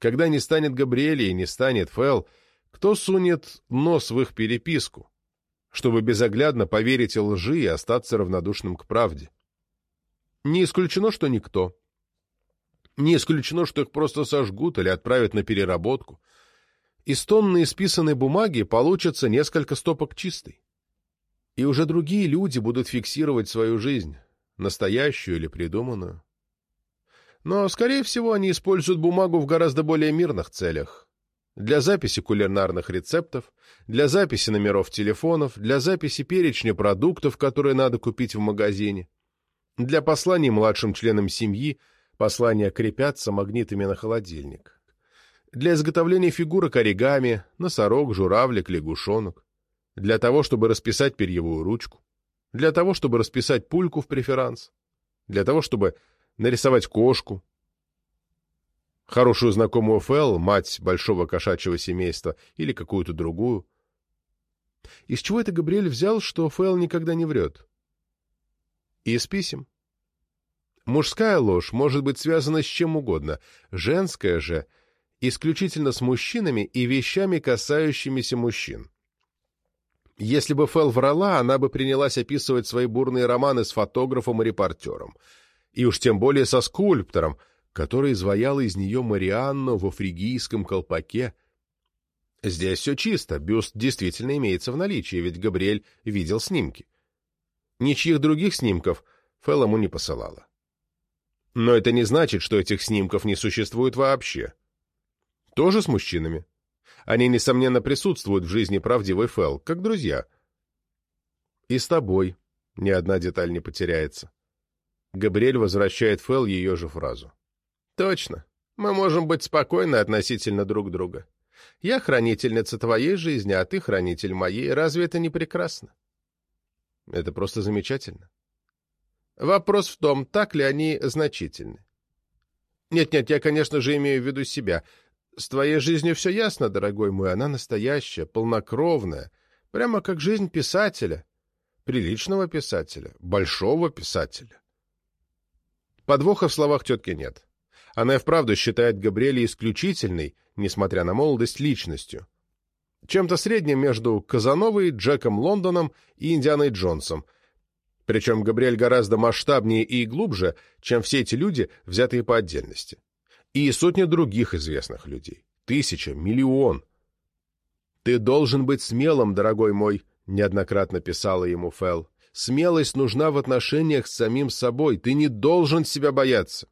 Когда не станет Габриэля и не станет Фэл, кто сунет нос в их переписку, чтобы безоглядно поверить лжи и остаться равнодушным к правде? Не исключено, что никто. Не исключено, что их просто сожгут или отправят на переработку. Из тонны исписанной бумаги получится несколько стопок чистой. И уже другие люди будут фиксировать свою жизнь, настоящую или придуманную. Но, скорее всего, они используют бумагу в гораздо более мирных целях. Для записи кулинарных рецептов, для записи номеров телефонов, для записи перечня продуктов, которые надо купить в магазине, для посланий младшим членам семьи, послания крепятся магнитами на холодильник, для изготовления фигурок оригами, носорог, журавлик, лягушонок, для того, чтобы расписать перьевую ручку, для того, чтобы расписать пульку в преферанс, для того, чтобы нарисовать кошку. Хорошую знакомую Фэл, мать большого кошачьего семейства, или какую-то другую. Из чего это Габриэль взял, что Фэл никогда не врет? Из писем. Мужская ложь может быть связана с чем угодно, женская же — исключительно с мужчинами и вещами, касающимися мужчин. Если бы Фэл врала, она бы принялась описывать свои бурные романы с фотографом и репортером. И уж тем более со скульптором, который изваял из нее Марианну во фригийском колпаке. Здесь все чисто, бюст действительно имеется в наличии, ведь Габриэль видел снимки. Ничьих других снимков Фэл ему не посылала. Но это не значит, что этих снимков не существует вообще. Тоже с мужчинами. Они, несомненно, присутствуют в жизни правдивой Фэл, как друзья. И с тобой ни одна деталь не потеряется. Габриэль возвращает Фэл ее же фразу. Точно. Мы можем быть спокойны относительно друг друга. Я хранительница твоей жизни, а ты хранитель моей. Разве это не прекрасно? Это просто замечательно. Вопрос в том, так ли они значительны. Нет-нет, я, конечно же, имею в виду себя. С твоей жизнью все ясно, дорогой мой, она настоящая, полнокровная, прямо как жизнь писателя, приличного писателя, большого писателя. Подвоха в словах тетки нет. Она и вправду считает Габриэля исключительной, несмотря на молодость, личностью. Чем-то средним между Казановой, Джеком Лондоном и Индианой Джонсом. Причем Габриэль гораздо масштабнее и глубже, чем все эти люди, взятые по отдельности и сотни других известных людей. Тысяча, миллион. «Ты должен быть смелым, дорогой мой», — неоднократно писала ему Фэл. «Смелость нужна в отношениях с самим собой. Ты не должен себя бояться.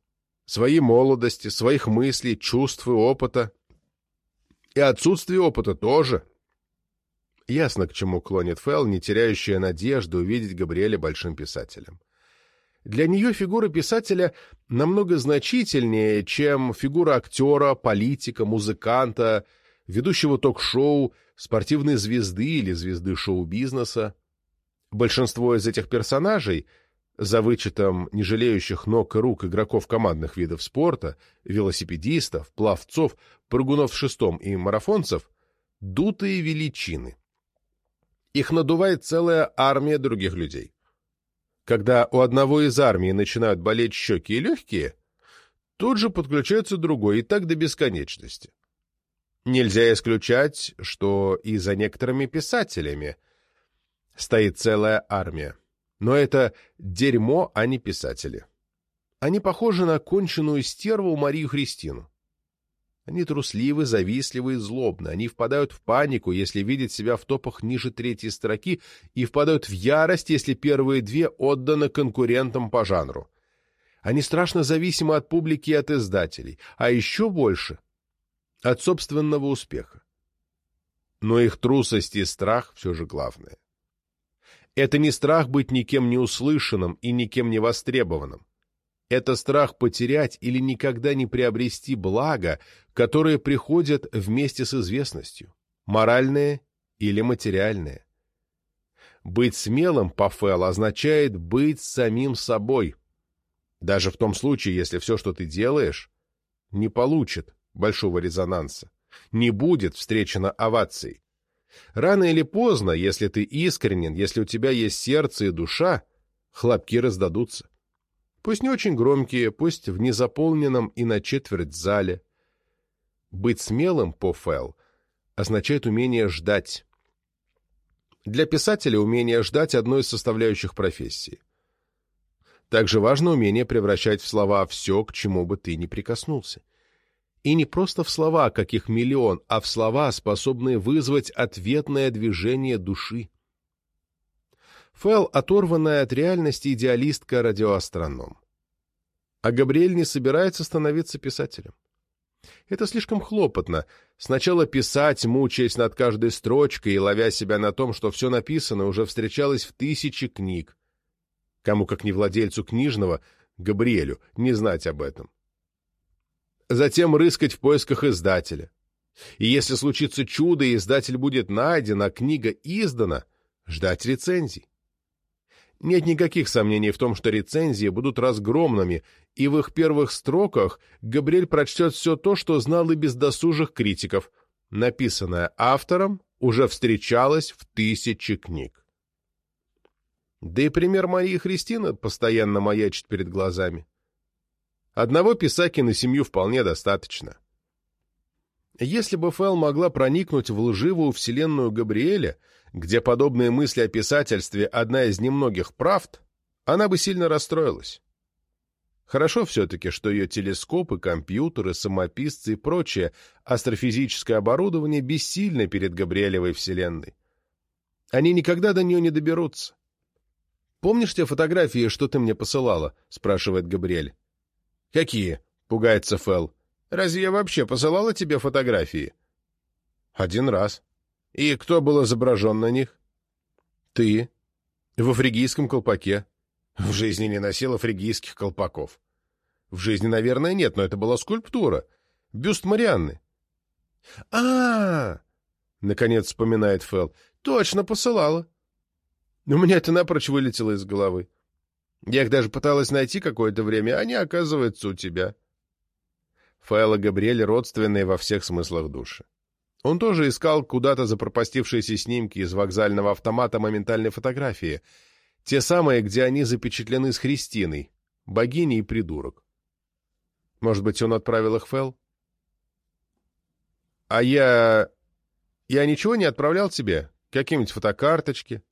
Своей молодости, своих мыслей, чувств и опыта. И отсутствие опыта тоже». Ясно, к чему клонит Фэл, не теряющая надежды увидеть Габриэля большим писателем. Для нее фигура писателя намного значительнее, чем фигура актера, политика, музыканта, ведущего ток-шоу, спортивной звезды или звезды шоу-бизнеса. Большинство из этих персонажей, за вычетом не жалеющих ног и рук игроков командных видов спорта, велосипедистов, пловцов, прыгунов в шестом и марафонцев, дутые величины. Их надувает целая армия других людей. Когда у одного из армии начинают болеть щеки и легкие, тут же подключается другой, и так до бесконечности. Нельзя исключать, что и за некоторыми писателями стоит целая армия. Но это дерьмо, а не писатели. Они похожи на конченую стерву Марию Христину. Они трусливы, завистливы и злобны. Они впадают в панику, если видят себя в топах ниже третьей строки, и впадают в ярость, если первые две отданы конкурентам по жанру. Они страшно зависимы от публики и от издателей, а еще больше — от собственного успеха. Но их трусость и страх все же главное. Это не страх быть никем не услышанным и никем не востребованным. Это страх потерять или никогда не приобрести благо, которые приходят вместе с известностью, моральное или материальное. Быть смелым по Фэл означает быть самим собой, даже в том случае, если все, что ты делаешь, не получит большого резонанса, не будет встречено овацией. Рано или поздно, если ты искренен, если у тебя есть сердце и душа, хлопки раздадутся. Пусть не очень громкие, пусть в незаполненном и на четверть зале. Быть смелым по Фэл означает умение ждать. Для писателя умение ждать – одно из составляющих профессии. Также важно умение превращать в слова все, к чему бы ты ни прикоснулся. И не просто в слова, каких миллион, а в слова, способные вызвать ответное движение души. Фэл — оторванная от реальности идеалистка-радиоастроном. А Габриэль не собирается становиться писателем. Это слишком хлопотно. Сначала писать, мучаясь над каждой строчкой и ловя себя на том, что все написано, уже встречалось в тысячи книг. Кому, как не владельцу книжного, Габриэлю, не знать об этом. Затем рыскать в поисках издателя. И если случится чудо, и издатель будет найден, а книга издана, ждать рецензий. Нет никаких сомнений в том, что рецензии будут разгромными, и в их первых строках Габриэль прочтет все то, что знал и без досужих критиков. Написанное автором уже встречалось в тысячи книг. Да и пример Марии Христины постоянно маячит перед глазами. Одного писаки на семью вполне достаточно. Если бы Фэл могла проникнуть в лживую вселенную Габриэля, где подобные мысли о писательстве одна из немногих правд, она бы сильно расстроилась. Хорошо все-таки, что ее телескопы, компьютеры, самописцы и прочее астрофизическое оборудование бессильны перед Габриэлевой вселенной. Они никогда до нее не доберутся. «Помнишь те фотографии, что ты мне посылала?» — спрашивает Габриэль. «Какие?» — пугается Фэл. «Разве я вообще посылала тебе фотографии?» «Один раз», и кто был изображен на них? Ты. В фригийском колпаке. В жизни не носила фригийских колпаков. В жизни, наверное, нет, но это была скульптура. Бюст Марианны. а, -а, -а наконец вспоминает Фэл. «Точно посылала». У меня это напрочь вылетело из головы. Я их даже пыталась найти какое-то время, а они, оказываются, у тебя. Фэл и Габриэль родственные во всех смыслах души. Он тоже искал куда-то запропастившиеся снимки из вокзального автомата моментальной фотографии, те самые, где они запечатлены с Христиной, богиней и придурок. Может быть, он отправил их Фэл? А я... Я ничего не отправлял тебе? Какие-нибудь фотокарточки?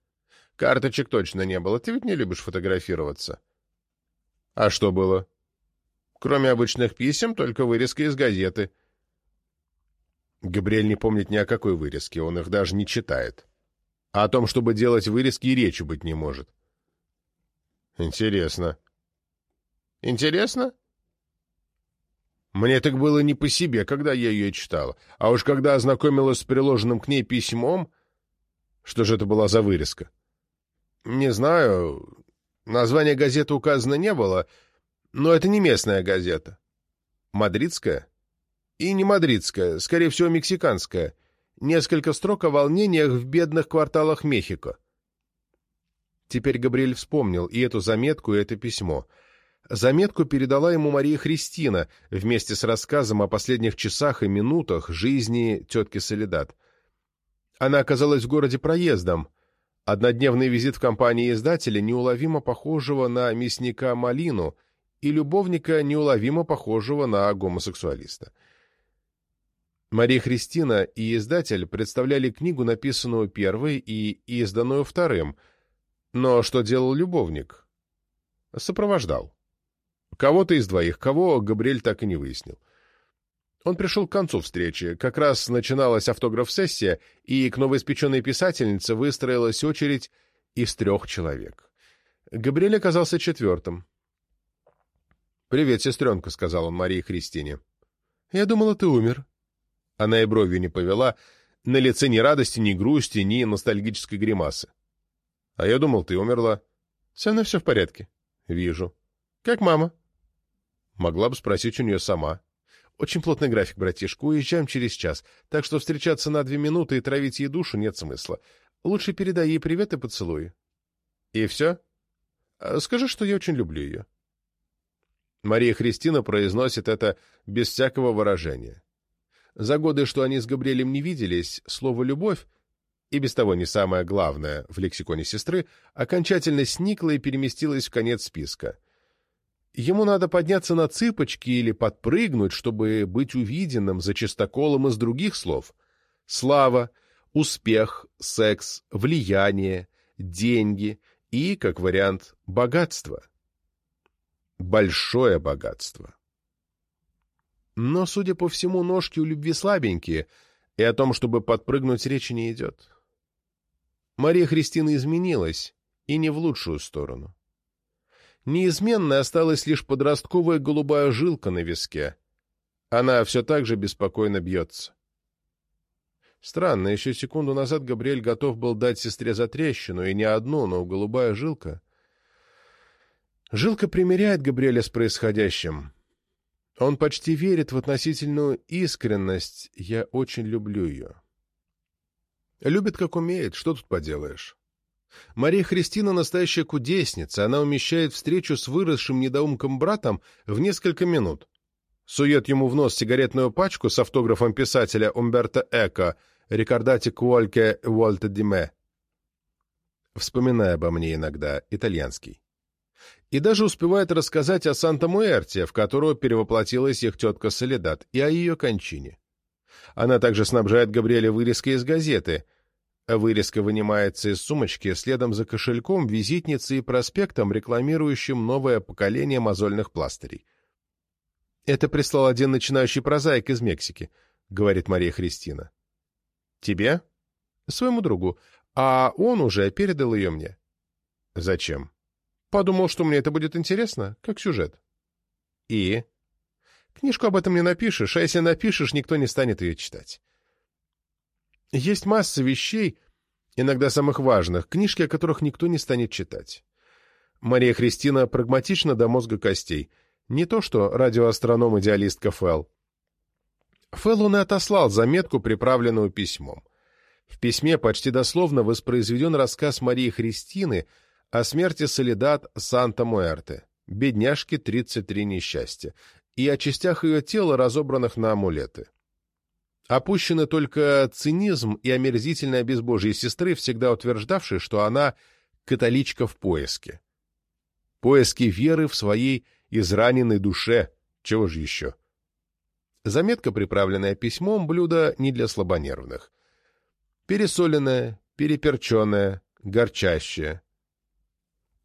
Карточек точно не было. Ты ведь не любишь фотографироваться. А что было? Кроме обычных писем, только вырезка из газеты — Габриэль не помнит ни о какой вырезке, он их даже не читает. А о том, чтобы делать вырезки, и речи быть не может. Интересно. Интересно? Мне так было не по себе, когда я ее читала. А уж когда ознакомилась с приложенным к ней письмом... Что же это была за вырезка? Не знаю. Название газеты указано не было, но это не местная газета. Мадридская? И не мадридская, скорее всего, мексиканская. Несколько строк о волнениях в бедных кварталах Мехико. Теперь Габриэль вспомнил и эту заметку, и это письмо. Заметку передала ему Мария Христина вместе с рассказом о последних часах и минутах жизни тетки Солидат. Она оказалась в городе проездом. Однодневный визит в компании издателя, неуловимо похожего на мясника Малину, и любовника, неуловимо похожего на гомосексуалиста. Мария Христина и издатель представляли книгу, написанную первой и изданную вторым. Но что делал любовник? Сопровождал. Кого-то из двоих, кого Габриэль так и не выяснил. Он пришел к концу встречи. Как раз начиналась автограф-сессия, и к новоиспеченной писательнице выстроилась очередь из трех человек. Габриэль оказался четвертым. «Привет, сестренка», — сказал он Марии Христине. «Я думала, ты умер». Она и бровью не повела, на лице ни радости, ни грусти, ни ностальгической гримасы. «А я думал, ты умерла». «Со мной все в порядке». «Вижу». «Как мама?» Могла бы спросить у нее сама. «Очень плотный график, братишка, уезжаем через час, так что встречаться на две минуты и травить ей душу нет смысла. Лучше передай ей привет и поцелуй». «И все?» а «Скажи, что я очень люблю ее». Мария Христина произносит это без всякого выражения. За годы, что они с Габриэлем не виделись, слово «любовь» и без того не самое главное в лексиконе сестры, окончательно сникло и переместилось в конец списка. Ему надо подняться на цыпочки или подпрыгнуть, чтобы быть увиденным за чистоколом из других слов. Слава, успех, секс, влияние, деньги и, как вариант, богатство. Большое богатство. Но, судя по всему, ножки у любви слабенькие, и о том, чтобы подпрыгнуть, речи не идет. Мария Христина изменилась, и не в лучшую сторону. Неизменной осталась лишь подростковая голубая жилка на виске. Она все так же беспокойно бьется. Странно, еще секунду назад Габриэль готов был дать сестре затрещину, и не одну, но голубая жилка. Жилка примиряет Габриэля с происходящим. Он почти верит в относительную искренность «я очень люблю ее». Любит, как умеет, что тут поделаешь. Мария Христина настоящая кудесница, она умещает встречу с выросшим недоумком братом в несколько минут. Сует ему в нос сигаретную пачку с автографом писателя Умберто Эко «Рикардати Куольке Уолта Диме». Вспоминая обо мне иногда, итальянский. И даже успевает рассказать о Санта-Муэрте, в которую перевоплотилась их тетка Солидат, и о ее кончине. Она также снабжает Габриэля вырезкой из газеты – Вырезка вынимается из сумочки следом за кошельком, визитницей и проспектом, рекламирующим новое поколение мозольных пластырей. «Это прислал один начинающий прозаик из Мексики», — говорит Мария Христина. «Тебе?» «Своему другу. А он уже передал ее мне». «Зачем?» «Подумал, что мне это будет интересно, как сюжет». «И?» «Книжку об этом не напишешь, а если напишешь, никто не станет ее читать». Есть масса вещей, иногда самых важных, книжки, о которых никто не станет читать. Мария Христина прагматична до мозга костей. Не то что радиоастроном-идеалистка Фелл. Фелл он и отослал заметку, приправленную письмом. В письме почти дословно воспроизведен рассказ Марии Христины о смерти Солидат Санта-Муэрте, бедняжки 33 несчастья, и о частях ее тела, разобранных на амулеты. Опущены только цинизм и омерзительная безбожие сестры, всегда утверждавшей, что она католичка в поиске. Поиски веры в своей израненной душе. Чего же еще? Заметка, приправленная письмом, блюдо не для слабонервных. Пересоленное, переперченное, горчащее.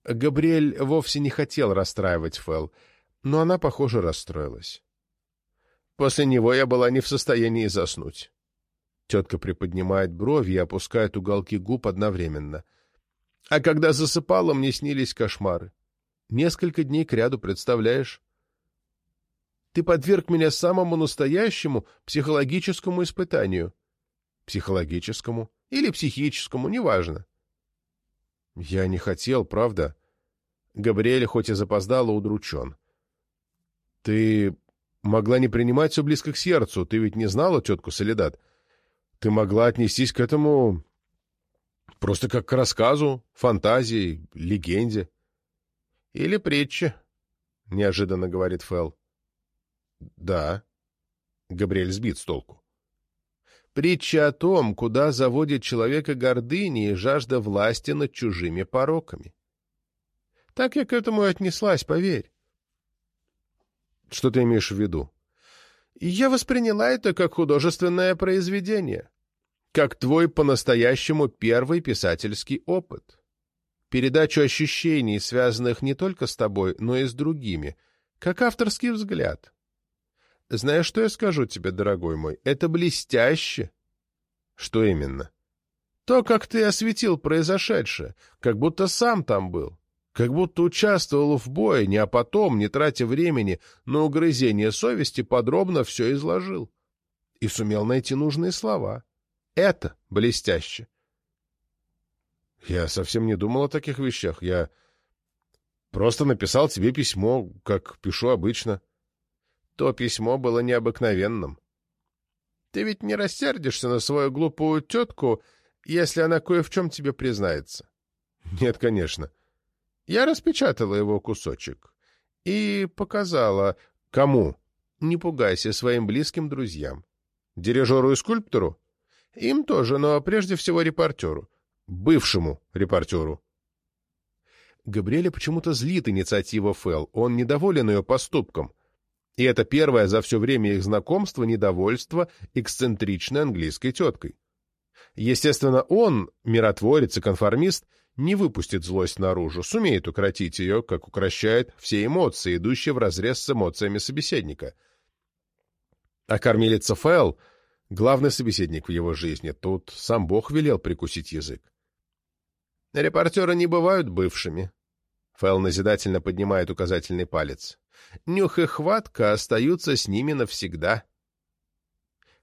Габриэль вовсе не хотел расстраивать Фэл, но она, похоже, расстроилась. После него я была не в состоянии заснуть. Тетка приподнимает брови и опускает уголки губ одновременно. А когда засыпала, мне снились кошмары. Несколько дней кряду, представляешь? Ты подверг меня самому настоящему психологическому испытанию. Психологическому или психическому, неважно. Я не хотел, правда? Габриэль хоть и запоздала, удручен. Ты могла не принимать все близко к сердцу. Ты ведь не знала тетку Солидат. Ты могла отнестись к этому просто как к рассказу, фантазии, легенде. Или притче, — неожиданно говорит Фэл. Да. Габриэль сбит с толку. Притча о том, куда заводит человека гордыни и жажда власти над чужими пороками. Так я к этому и отнеслась, поверь. Что ты имеешь в виду? Я восприняла это как художественное произведение, как твой по-настоящему первый писательский опыт. Передачу ощущений, связанных не только с тобой, но и с другими, как авторский взгляд. Знаешь, что я скажу тебе, дорогой мой? Это блестяще. Что именно? То, как ты осветил произошедшее, как будто сам там был, как будто участвовал в бое, не а потом, не тратя времени на угрызение совести, подробно все изложил. И сумел найти нужные слова. Это блестяще. Я совсем не думал о таких вещах. Я просто написал тебе письмо, как пишу обычно. То письмо было необыкновенным. Ты ведь не рассердишься на свою глупую тетку, если она кое в чем тебе признается? Нет, конечно. Я распечатала его кусочек и показала. Кому? Не пугайся, своим близким друзьям. Дирижеру и скульптору? Им тоже, но прежде всего репортеру. Бывшему репортеру. Габриэля почему-то злит инициатива Фэл. Он недоволен ее поступком. И это первое за все время их знакомства недовольство эксцентричной английской теткой. Естественно, он, миротворец и конформист, не выпустит злость наружу, сумеет укротить ее, как укращает все эмоции, идущие вразрез с эмоциями собеседника. А кормилица Фэл — главный собеседник в его жизни, тут сам Бог велел прикусить язык. Репортеры не бывают бывшими. Фэл назидательно поднимает указательный палец. Нюх и хватка остаются с ними навсегда.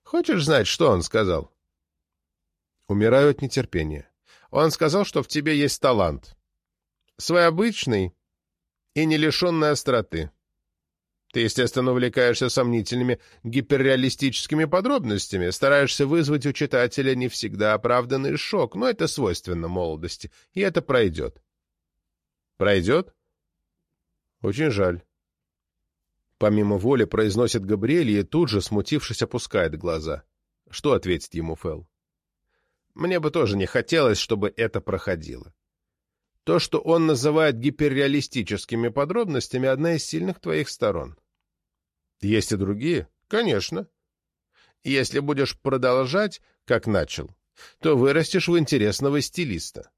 Хочешь знать, что он сказал? Умираю от нетерпения. Он сказал, что в тебе есть талант. Свой обычный и не лишенный остроты. Ты, естественно, увлекаешься сомнительными гиперреалистическими подробностями, стараешься вызвать у читателя не всегда оправданный шок, но это свойственно молодости, и это пройдет. Пройдет? Очень жаль. Помимо воли произносит Габриэль и тут же, смутившись, опускает глаза. Что ответить ему Фэл? Мне бы тоже не хотелось, чтобы это проходило. То, что он называет гиперреалистическими подробностями, одна из сильных твоих сторон. Есть и другие? Конечно. Если будешь продолжать, как начал, то вырастешь в интересного стилиста.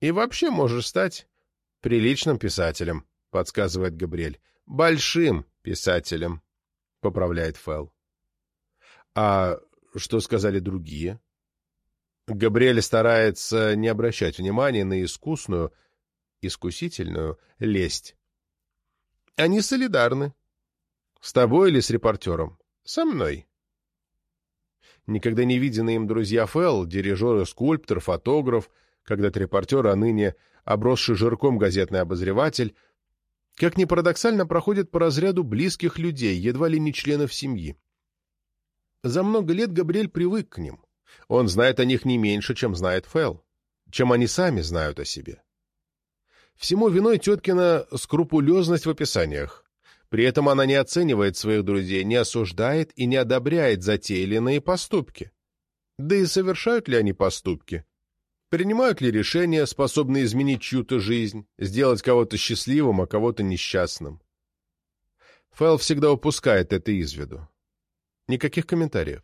И вообще можешь стать приличным писателем, подсказывает Габриэль. Большим писателем, поправляет Фэл. А что сказали другие? Габриэль старается не обращать внимания на искусную, искусительную лесть. Они солидарны. С тобой или с репортером? Со мной. Никогда не виденные им друзья Фелл, дирижер и скульптор, фотограф, когда-то репортер, а ныне обросший жирком газетный обозреватель, как ни парадоксально, проходят по разряду близких людей, едва ли не членов семьи. За много лет Габриэль привык к ним. Он знает о них не меньше, чем знает Фэл, чем они сами знают о себе. Всему виной теткина скрупулезность в описаниях. При этом она не оценивает своих друзей, не осуждает и не одобряет затейленные поступки. Да и совершают ли они поступки? Принимают ли решения, способные изменить чью-то жизнь, сделать кого-то счастливым, а кого-то несчастным? Фэл всегда упускает это из виду. Никаких комментариев.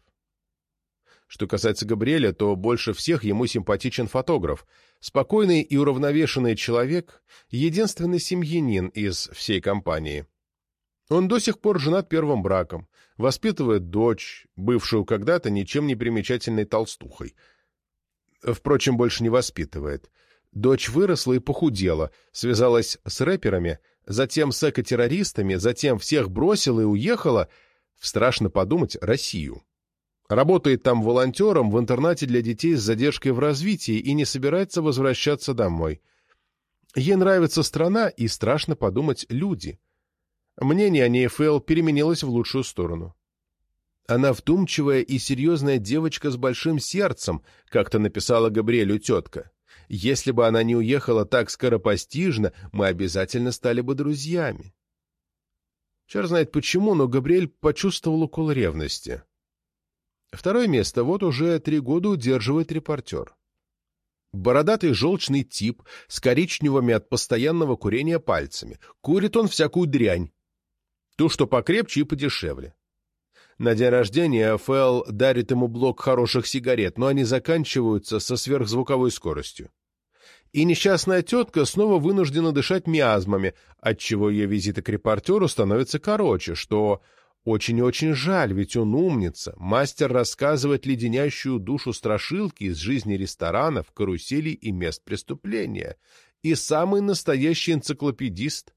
Что касается Габриэля, то больше всех ему симпатичен фотограф. Спокойный и уравновешенный человек, единственный семьянин из всей компании. Он до сих пор женат первым браком, воспитывает дочь, бывшую когда-то ничем не примечательной толстухой. Впрочем, больше не воспитывает. Дочь выросла и похудела, связалась с рэперами, затем с экотеррористами, затем всех бросила и уехала в, страшно подумать, Россию. Работает там волонтером в интернате для детей с задержкой в развитии и не собирается возвращаться домой. Ей нравится страна и, страшно подумать, люди. Мнение о ней Фэл переменилось в лучшую сторону. Она вдумчивая и серьезная девочка с большим сердцем, как-то написала Габриэлю тетка. Если бы она не уехала так скоропостижно, мы обязательно стали бы друзьями. Черт знает почему, но Габриэль почувствовал укол ревности. Второе место вот уже три года удерживает репортер. Бородатый желчный тип с коричневыми от постоянного курения пальцами. Курит он всякую дрянь. Ту, что покрепче и подешевле. На день рождения Фэл дарит ему блок хороших сигарет, но они заканчиваются со сверхзвуковой скоростью. И несчастная тетка снова вынуждена дышать миазмами, отчего ее визиты к репортеру становятся короче, что очень и очень жаль, ведь он умница, мастер рассказывать леденящую душу страшилки из жизни ресторанов, каруселей и мест преступления, и самый настоящий энциклопедист.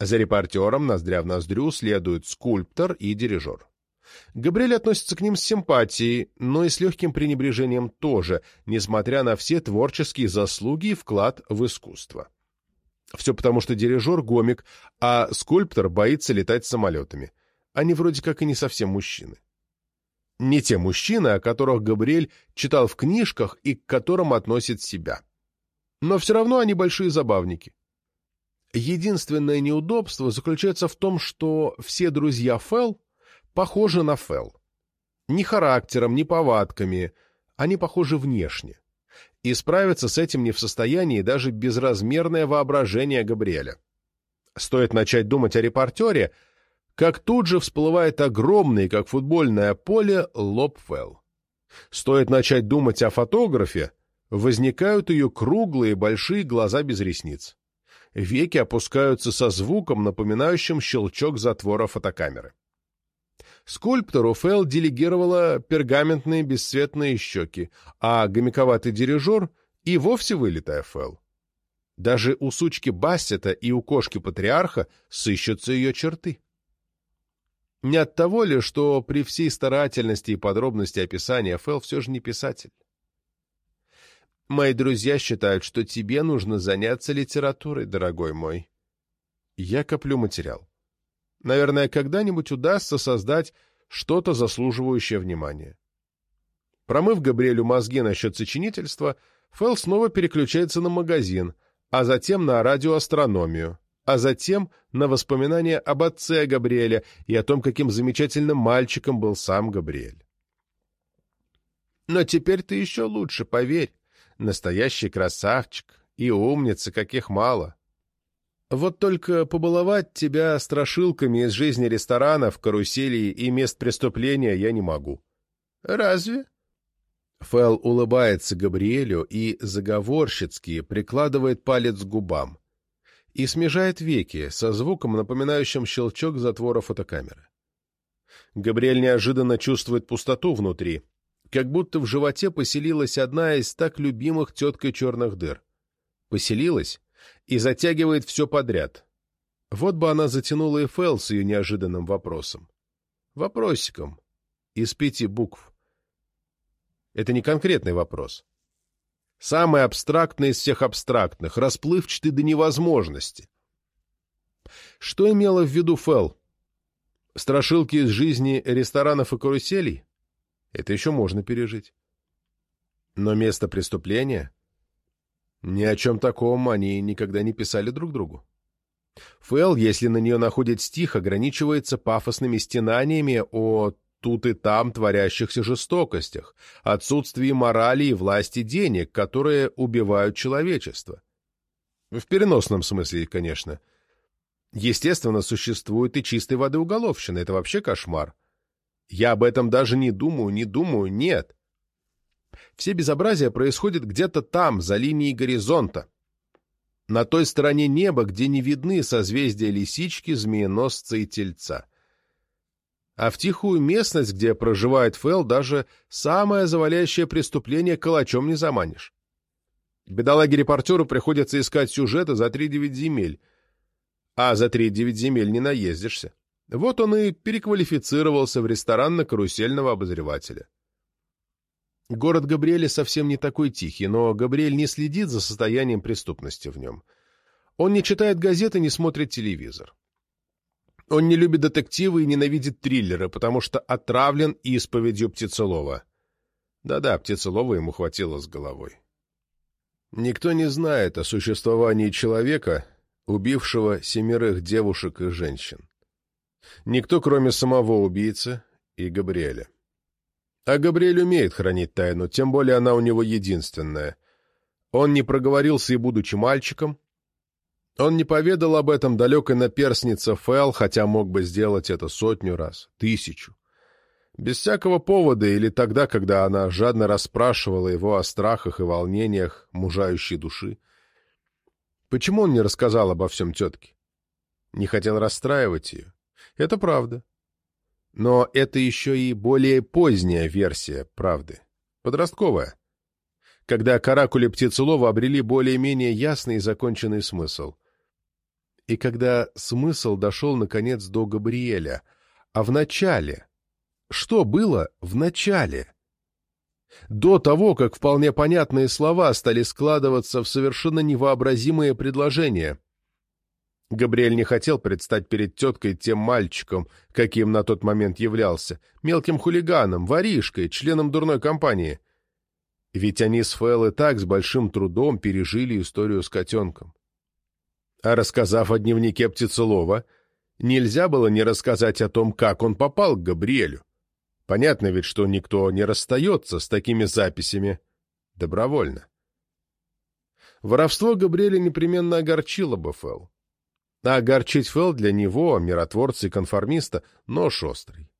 За репортером ноздря в ноздрю следуют скульптор и дирижер. Габриэль относится к ним с симпатией, но и с легким пренебрежением тоже, несмотря на все творческие заслуги и вклад в искусство. Все потому, что дирижер — гомик, а скульптор боится летать самолетами. Они вроде как и не совсем мужчины. Не те мужчины, о которых Габриэль читал в книжках и к которым относит себя. Но все равно они большие забавники. Единственное неудобство заключается в том, что все друзья Фэл похожи на Фэл. Ни характером, ни повадками, они похожи внешне. И справиться с этим не в состоянии даже безразмерное воображение Габриэля. Стоит начать думать о репортере, как тут же всплывает огромный, как футбольное поле, лоб Фэл. Стоит начать думать о фотографе, возникают ее круглые большие глаза без ресниц веки опускаются со звуком, напоминающим щелчок затвора фотокамеры. Скульптору Фэл делегировала пергаментные бесцветные щеки, а гомиковатый дирижер и вовсе вылитая Фэл. Даже у сучки Бассета и у кошки-патриарха сыщутся ее черты. Не от того ли, что при всей старательности и подробности описания Фэл все же не писатель? Мои друзья считают, что тебе нужно заняться литературой, дорогой мой. Я коплю материал. Наверное, когда-нибудь удастся создать что-то заслуживающее внимания. Промыв Габриэлю мозги насчет сочинительства, Фэл снова переключается на магазин, а затем на радиоастрономию, а затем на воспоминания об отце Габриэля и о том, каким замечательным мальчиком был сам Габриэль. Но теперь ты еще лучше, поверь. Настоящий красавчик и умница, каких мало. Вот только побаловать тебя страшилками из жизни ресторанов, каруселей и мест преступления я не могу. Разве? Фэл улыбается Габриэлю и заговорщицки прикладывает палец к губам и смежает веки со звуком, напоминающим щелчок затвора фотокамеры. Габриэль неожиданно чувствует пустоту внутри, как будто в животе поселилась одна из так любимых теткой черных дыр. Поселилась и затягивает все подряд. Вот бы она затянула и Фэл с ее неожиданным вопросом. Вопросиком. Из пяти букв. Это не конкретный вопрос. Самый абстрактный из всех абстрактных, расплывчатый до невозможности. Что имела в виду Фэл? Страшилки из жизни ресторанов и каруселей? Это еще можно пережить. Но место преступления? Ни о чем таком они никогда не писали друг другу. Фэл, если на нее находит стих, ограничивается пафосными стенаниями о тут и там творящихся жестокостях, отсутствии морали и власти денег, которые убивают человечество. В переносном смысле, конечно. Естественно, существует и чистой воды уголовщина, это вообще кошмар. Я об этом даже не думаю, не думаю, нет. Все безобразия происходят где-то там, за линией горизонта. На той стороне неба, где не видны созвездия лисички, змееносца и тельца. А в тихую местность, где проживает Фэл, даже самое завалящее преступление калачом не заманишь. Бедолаге-репортеру приходится искать сюжеты за три-девять земель, а за три-девять земель не наездишься. Вот он и переквалифицировался в ресторанно-карусельного обозревателя. Город Габриэля совсем не такой тихий, но Габриэль не следит за состоянием преступности в нем. Он не читает газеты, не смотрит телевизор. Он не любит детективы и ненавидит триллеры, потому что отравлен исповедью Птицелова. Да-да, Птицелова ему хватило с головой. Никто не знает о существовании человека, убившего семерых девушек и женщин. Никто, кроме самого убийцы и Габриэля. А Габриэль умеет хранить тайну, тем более она у него единственная. Он не проговорился и будучи мальчиком. Он не поведал об этом далекой наперснице Фэл, хотя мог бы сделать это сотню раз, тысячу. Без всякого повода или тогда, когда она жадно расспрашивала его о страхах и волнениях мужающей души. Почему он не рассказал обо всем тетке? Не хотел расстраивать ее. Это правда. Но это еще и более поздняя версия правды. Подростковая. Когда каракули птицелова обрели более-менее ясный и законченный смысл. И когда смысл дошел, наконец, до Габриэля. А в начале что было в начале? До того, как вполне понятные слова стали складываться в совершенно невообразимые предложения. Габриэль не хотел предстать перед теткой тем мальчиком, каким на тот момент являлся, мелким хулиганом, воришкой, членом дурной компании. Ведь они с Фэл и так с большим трудом пережили историю с котенком. А рассказав о дневнике Птицелова, нельзя было не рассказать о том, как он попал к Габриэлю. Понятно ведь, что никто не расстается с такими записями добровольно. Воровство Габриэля непременно огорчило бы Фэл. А огорчить Фэл для него, миротворца и конформиста, нож острый.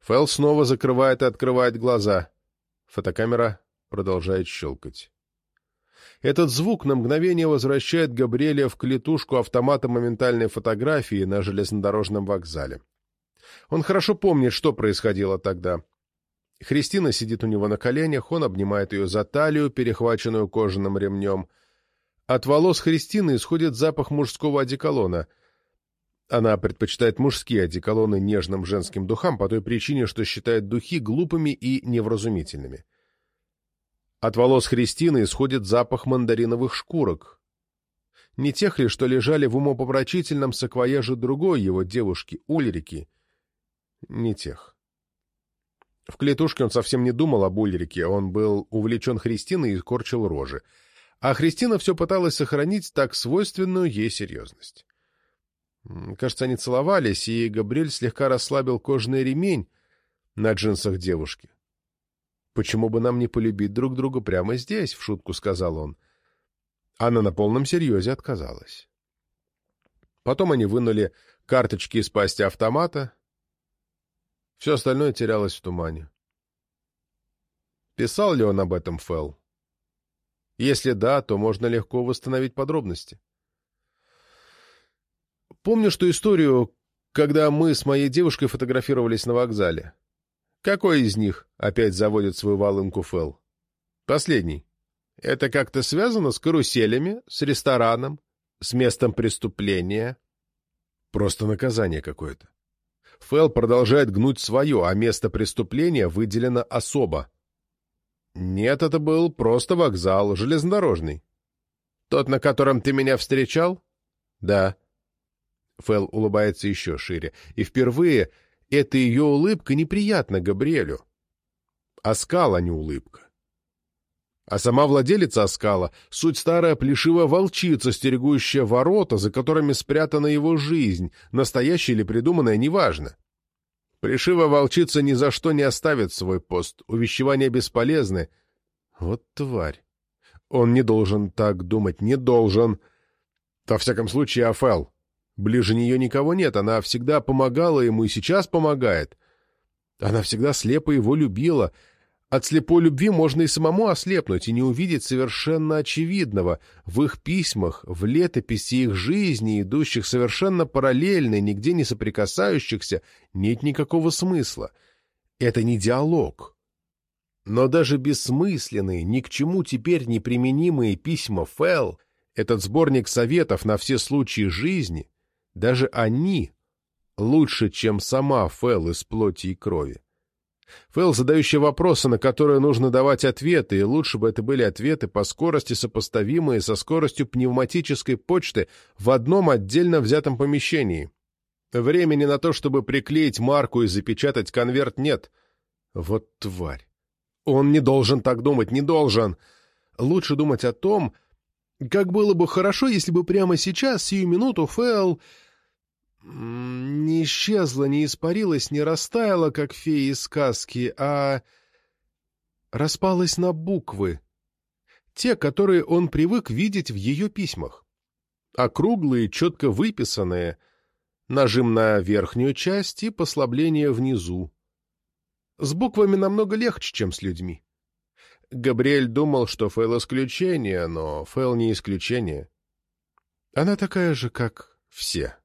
Фэл снова закрывает и открывает глаза. Фотокамера продолжает щелкать. Этот звук на мгновение возвращает Габриэля в клетушку автомата моментальной фотографии на железнодорожном вокзале. Он хорошо помнит, что происходило тогда. Христина сидит у него на коленях, он обнимает ее за талию, перехваченную кожаным ремнем. От волос Христины исходит запах мужского одеколона. Она предпочитает мужские одеколоны нежным женским духам по той причине, что считает духи глупыми и невразумительными. От волос Христины исходит запах мандариновых шкурок. Не тех ли, что лежали в умопомрачительном саквояже другой его девушки, Ульрики, не тех. В клетушке он совсем не думал об Ульрике, он был увлечен Христиной и корчил рожи. А Христина все пыталась сохранить так свойственную ей серьезность. Кажется, они целовались, и Габриэль слегка расслабил кожаный ремень на джинсах девушки. «Почему бы нам не полюбить друг друга прямо здесь?» — в шутку сказал он. Она на полном серьезе отказалась. Потом они вынули карточки из пасти автомата, все остальное терялось в тумане. Писал ли он об этом Фэл? Если да, то можно легко восстановить подробности. Помню, что историю, когда мы с моей девушкой фотографировались на вокзале. Какой из них опять заводит свою волынку Фэл? Последний. Это как-то связано с каруселями, с рестораном, с местом преступления? Просто наказание какое-то. Фэл продолжает гнуть свое, а место преступления выделено особо. Нет, это был просто вокзал, железнодорожный. Тот, на котором ты меня встречал? Да. Фэл улыбается еще шире. И впервые эта ее улыбка неприятна Габриэлю. Оскал, а не улыбка. А сама владелица оскала — суть старая плешивая волчица, стерегущая ворота, за которыми спрятана его жизнь, настоящая или придуманная, неважно. Плешивая волчица ни за что не оставит свой пост, увещевания бесполезны. Вот тварь. Он не должен так думать, не должен. Во всяком случае, Афел. Ближе нее никого нет, она всегда помогала ему и сейчас помогает. Она всегда слепо его любила — от слепой любви можно и самому ослепнуть и не увидеть совершенно очевидного в их письмах, в летописи их жизни, идущих совершенно параллельно, нигде не соприкасающихся, нет никакого смысла. Это не диалог. Но даже бессмысленные, ни к чему теперь неприменимые письма Фэл, этот сборник советов на все случаи жизни, даже они лучше, чем сама Фэл из плоти и крови. Фэл, задающий вопросы, на которые нужно давать ответы, и лучше бы это были ответы по скорости, сопоставимые со скоростью пневматической почты в одном отдельно взятом помещении. Времени на то, чтобы приклеить марку и запечатать конверт, нет. Вот тварь. Он не должен так думать, не должен. Лучше думать о том, как было бы хорошо, если бы прямо сейчас, сию минуту, Фэл не исчезла, не испарилась, не растаяла, как феи из сказки, а распалась на буквы, те, которые он привык видеть в ее письмах. Округлые, четко выписанные, нажим на верхнюю часть и послабление внизу. С буквами намного легче, чем с людьми. Габриэль думал, что Фэл исключение, но Фэл не исключение. Она такая же, как все.